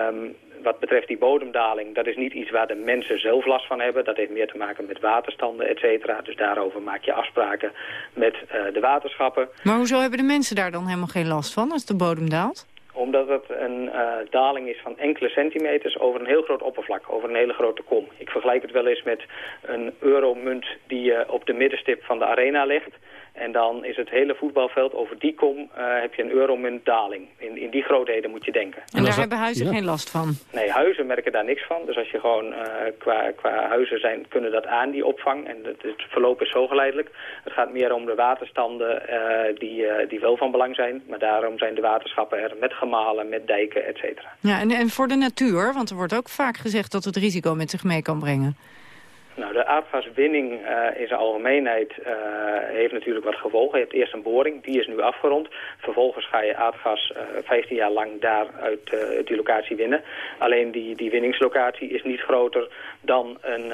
Speaker 3: Um, wat betreft die bodemdaling, dat is niet iets waar de mensen zelf last van hebben. Dat heeft meer te maken met waterstanden, et cetera. Dus daarover maak je afspraken met uh, de waterschappen.
Speaker 24: Maar hoezo hebben de mensen daar dan helemaal geen last van als de bodem daalt?
Speaker 3: Omdat het een uh, daling is van enkele centimeters over een heel groot oppervlak, over een hele grote kom. Ik vergelijk het wel eens met een euromunt die uh, op de middenstip van de arena ligt. En dan is het hele voetbalveld over die kom uh, heb je een euromuntdaling. In, in die grootheden moet je denken.
Speaker 24: En daar hebben huizen ja. geen last van?
Speaker 3: Nee, huizen merken daar niks van. Dus als je gewoon uh, qua, qua huizen zijn, kunnen dat aan, die opvang. En het, het verloop is zo geleidelijk. Het gaat meer om de waterstanden uh, die, die wel van belang zijn. Maar daarom zijn de waterschappen er met gemalen, met dijken, et cetera.
Speaker 24: Ja, en, en voor de natuur, want er wordt ook vaak gezegd dat het risico met zich mee kan brengen.
Speaker 3: Nou, de aardgaswinning uh, in zijn algemeenheid uh, heeft natuurlijk wat gevolgen. Je hebt eerst een boring, die is nu afgerond. Vervolgens ga je aardgas uh, 15 jaar lang daar uit die locatie winnen. Alleen die, die winningslocatie is niet groter dan een,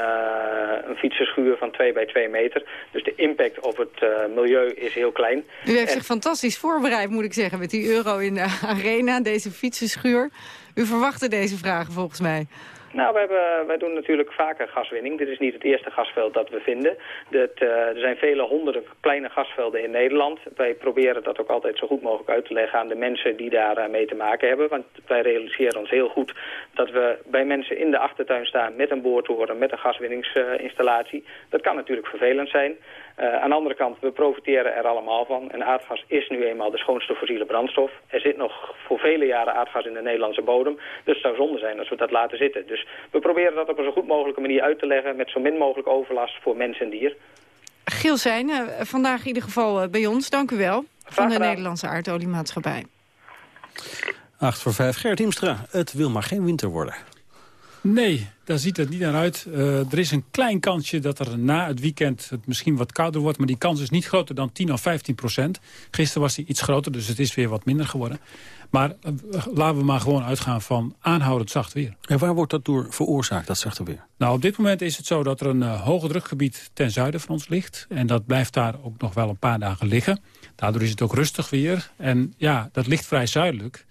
Speaker 3: een fietsenschuur van 2 bij 2 meter. Dus de impact op het milieu is heel klein.
Speaker 24: U heeft en... zich fantastisch voorbereid, moet ik zeggen, met die euro in de arena, deze fietsenschuur. U verwachtte deze vragen volgens mij.
Speaker 3: Nou, we hebben, wij doen natuurlijk vaker gaswinning. Dit is niet het eerste gasveld dat we vinden. Dat, uh, er zijn vele honderden kleine gasvelden in Nederland. Wij proberen dat ook altijd zo goed mogelijk uit te leggen aan de mensen die daar uh, mee te maken hebben. Want wij realiseren ons heel goed dat we bij mensen in de achtertuin staan met een boortoren, met een gaswinningsinstallatie. dat kan natuurlijk vervelend zijn. Uh, aan de andere kant, we profiteren er allemaal van. En aardgas is nu eenmaal de schoonste fossiele brandstof. Er zit nog voor vele jaren aardgas in de Nederlandse bodem. Dus het zou zonde zijn als we dat laten zitten. Dus we proberen dat op een zo goed mogelijke manier uit te leggen... met zo min mogelijk overlast voor mens en dier.
Speaker 24: Giel Zijn, uh, vandaag in ieder geval uh, bij ons. Dank u wel. Van de Nederlandse aardoliemaatschappij.
Speaker 19: 8 voor 5, Gert Hiemstra. Het wil maar geen winter worden.
Speaker 32: Nee, daar ziet het niet naar uit. Uh, er is een klein kansje dat er na het weekend het misschien wat kouder wordt. Maar die kans is niet groter dan 10 of 15 procent. Gisteren was die iets groter, dus het is weer wat minder geworden. Maar uh, laten we maar gewoon uitgaan van aanhoudend zacht weer.
Speaker 19: En waar wordt dat door veroorzaakt, dat zachte weer?
Speaker 32: Nou, op dit moment is het zo dat er een uh, hoge drukgebied ten zuiden van ons ligt. En dat blijft daar ook nog wel een paar dagen liggen. Daardoor is het ook rustig weer. En ja, dat ligt vrij zuidelijk.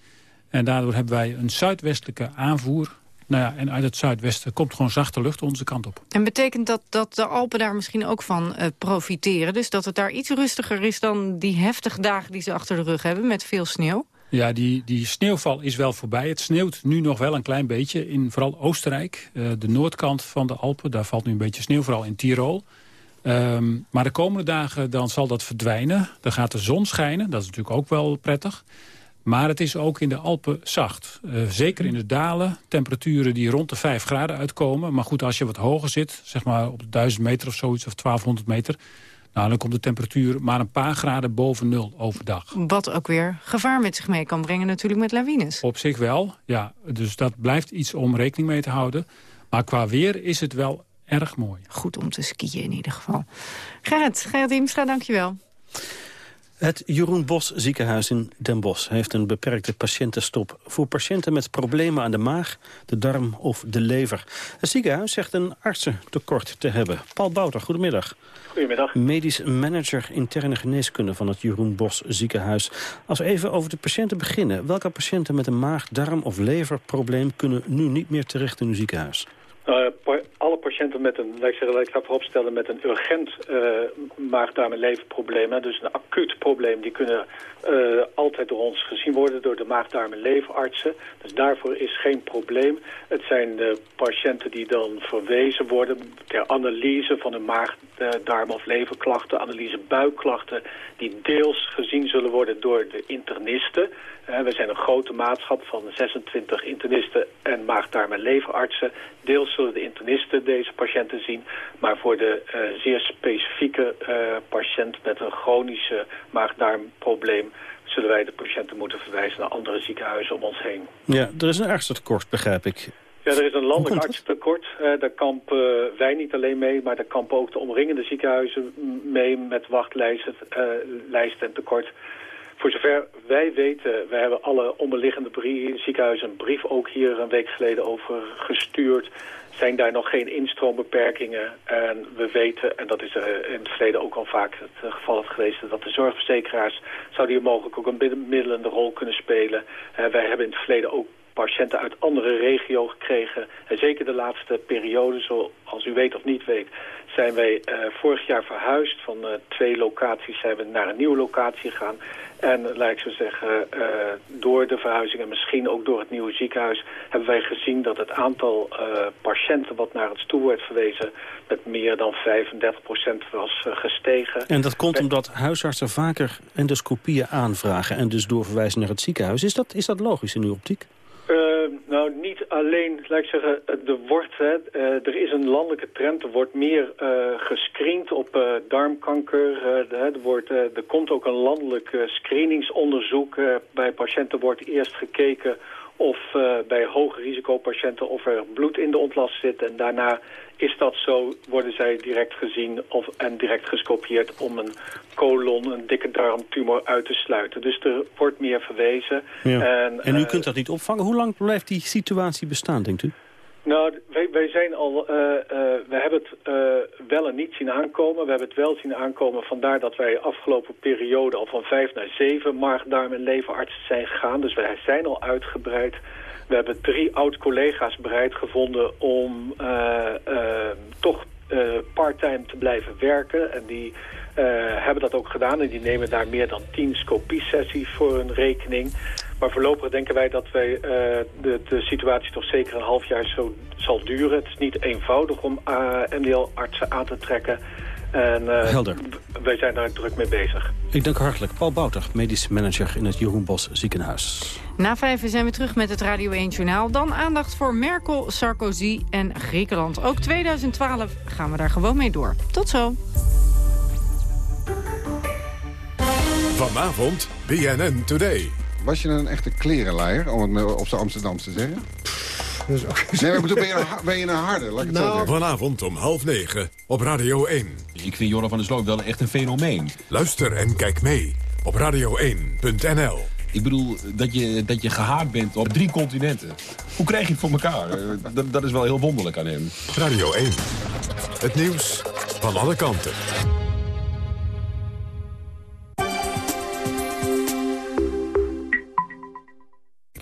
Speaker 32: En daardoor hebben wij een zuidwestelijke aanvoer nou ja, en uit het zuidwesten komt gewoon zachte lucht onze kant op.
Speaker 24: En betekent dat dat de Alpen daar misschien ook van uh, profiteren? Dus dat het daar iets rustiger is dan die heftige dagen die ze achter de rug hebben met veel sneeuw?
Speaker 32: Ja, die, die sneeuwval is wel voorbij. Het sneeuwt nu nog wel een klein beetje in vooral Oostenrijk. Uh, de noordkant van de Alpen, daar valt nu een beetje sneeuw, vooral in Tirol. Um, maar de komende dagen dan zal dat verdwijnen. Dan gaat de zon schijnen, dat is natuurlijk ook wel prettig. Maar het is ook in de Alpen zacht. Uh, zeker in de dalen, temperaturen die rond de 5 graden uitkomen. Maar goed, als je wat hoger zit, zeg maar op 1000 meter of zoiets, of 1200 meter... Nou, dan komt de temperatuur maar een paar graden boven nul overdag.
Speaker 24: Wat ook weer gevaar met zich mee kan brengen natuurlijk met lawines.
Speaker 32: Op zich wel, ja. Dus dat blijft iets om rekening mee te houden. Maar qua weer is het wel erg mooi.
Speaker 24: Goed om te skiën in ieder geval. Gerrit, Gerrit Imstra, dankjewel.
Speaker 19: Het Jeroen Bos ziekenhuis in Den Bosch heeft een beperkte patiëntenstop... voor patiënten met problemen aan de maag, de darm of de lever. Het ziekenhuis zegt een artsentekort te hebben. Paul Bouter, goedemiddag.
Speaker 33: Goedemiddag.
Speaker 19: Medisch manager interne geneeskunde van het Jeroen Bos ziekenhuis. Als we even over de patiënten beginnen. Welke patiënten met een maag, darm of leverprobleem... kunnen nu niet meer terecht in uw ziekenhuis?
Speaker 33: Uh, alle patiënten met een, laat ik, zeggen, ik ga vooropstellen, met een urgent uh, en leverprobleem, dus een acuut probleem, die kunnen uh, altijd door ons gezien worden, door de leverartsen. Dus daarvoor is geen probleem. Het zijn de patiënten die dan verwezen worden ter analyse van hun maag, darm- of leverklachten, analyse buikklachten, die deels gezien zullen worden door de internisten. we zijn een grote maatschap van 26 internisten en maag-darm- en leverartsen. Deels zullen de internisten deze patiënten zien. Maar voor de uh, zeer specifieke uh, patiënt met een chronische maag-darmprobleem... zullen wij de patiënten moeten verwijzen naar andere ziekenhuizen om ons heen.
Speaker 19: Ja, er is een artsentekort, begrijp ik.
Speaker 33: Ja, er is een landelijk artsentekort. Uh, daar kampen wij niet alleen mee, maar daar kampen ook de omringende ziekenhuizen mee met wachtlijsten lijsten en tekort. Voor zover wij weten, we hebben alle onderliggende ziekenhuizen een brief ook hier een week geleden over gestuurd. Zijn daar nog geen instroombeperkingen. En we weten, en dat is in het verleden ook al vaak het geval geweest, dat de zorgverzekeraars zouden hier mogelijk ook een middelende rol kunnen spelen. Uh, wij hebben in het verleden ook patiënten uit andere regio gekregen. En zeker de laatste periode, zoals u weet of niet weet, zijn wij uh, vorig jaar verhuisd. Van uh, twee locaties zijn we naar een nieuwe locatie gegaan. En laat ik zo zeggen, uh, door de verhuizing en misschien ook door het nieuwe ziekenhuis... hebben wij gezien dat het aantal patiënten wat naar het toe wordt verwezen... met meer dan 35% was gestegen.
Speaker 19: En dat komt omdat huisartsen vaker endoscopieën aanvragen... en dus doorverwijzen naar het ziekenhuis. Is dat, is dat logisch in uw optiek?
Speaker 33: Uh, nou, niet alleen, laat ik zeggen, er wordt, uh, er is een landelijke trend, er wordt meer uh, gescreend op darmkanker. er, wordt, er komt ook een landelijk screeningsonderzoek. bij patiënten wordt eerst gekeken of bij hoge risicopatiënten of er bloed in de ontlast zit. En daarna is dat zo, worden zij direct gezien of, en direct gescopieerd om een colon, een dikke darmtumor uit te sluiten. Dus er wordt meer verwezen.
Speaker 19: Ja. En, en u uh, kunt dat niet opvangen. Hoe lang blijft die situatie bestaan, denkt u?
Speaker 33: Nou, wij, wij zijn al, uh, uh, we hebben het uh, wel en niet zien aankomen. We hebben het wel zien aankomen, vandaar dat wij afgelopen periode al van vijf naar zeven maag, darm en leverartsen zijn gegaan. Dus wij zijn al uitgebreid. We hebben drie oud-collega's bereid gevonden om toch part-time te blijven werken. En die hebben dat ook gedaan en die nemen daar meer dan tien scopiesessies voor hun rekening. Maar voorlopig denken wij dat wij, de, de situatie toch zeker een half jaar zo zal duren. Het is niet eenvoudig om MDL-artsen aan te trekken. En uh,
Speaker 19: Helder.
Speaker 33: wij zijn daar druk mee bezig.
Speaker 19: Ik dank u hartelijk. Paul Bouter, medisch manager in het Jeroen Bos ziekenhuis.
Speaker 24: Na vijf zijn we terug met het Radio 1 Journaal. Dan aandacht voor Merkel, Sarkozy en Griekenland. Ook 2012 gaan we daar gewoon mee door. Tot zo.
Speaker 1: Vanavond BNN Today.
Speaker 22: Was je een echte klerenleier, om het op zijn Amsterdamse te zeggen?
Speaker 28: Dus ook...
Speaker 22: Nee, maar ik bedoel, ben je, een, ben je een harde? Laat ik het
Speaker 1: nou,
Speaker 22: zo.
Speaker 1: Vanavond om half negen op Radio 1.
Speaker 34: Ik vind Joran van der Sloot wel echt een fenomeen.
Speaker 1: Luister en kijk mee op radio1.nl.
Speaker 34: Ik bedoel, dat je, dat je gehaard bent op drie continenten. Hoe krijg je het voor elkaar? Dat, dat is wel heel wonderlijk aan hem.
Speaker 1: Radio 1. Het nieuws van alle kanten.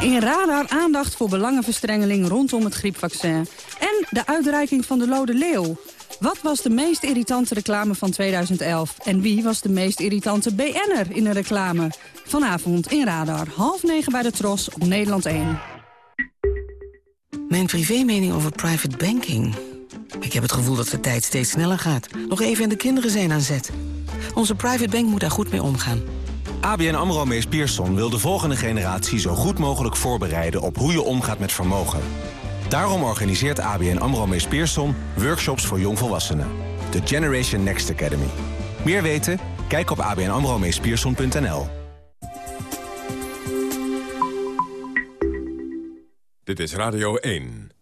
Speaker 10: In Radar aandacht voor belangenverstrengeling rondom het griepvaccin. En de uitreiking van de Lode Leeuw. Wat was de meest irritante reclame van 2011? En wie was de meest irritante BN'er in een reclame? Vanavond in Radar, half negen bij de Tros op Nederland 1.
Speaker 35: Mijn privémening over private banking. Ik heb het gevoel dat de tijd steeds sneller gaat. Nog even en de kinderen zijn aan zet. Onze private bank moet daar goed mee omgaan.
Speaker 8: ABN AMRO Mees Pierson wil de volgende generatie zo goed mogelijk voorbereiden op hoe je omgaat met vermogen. Daarom organiseert ABN AMRO Mees Pierson workshops voor jongvolwassenen. De Generation Next Academy. Meer weten? Kijk op abnamromeespierson.nl.
Speaker 1: Dit is Radio 1.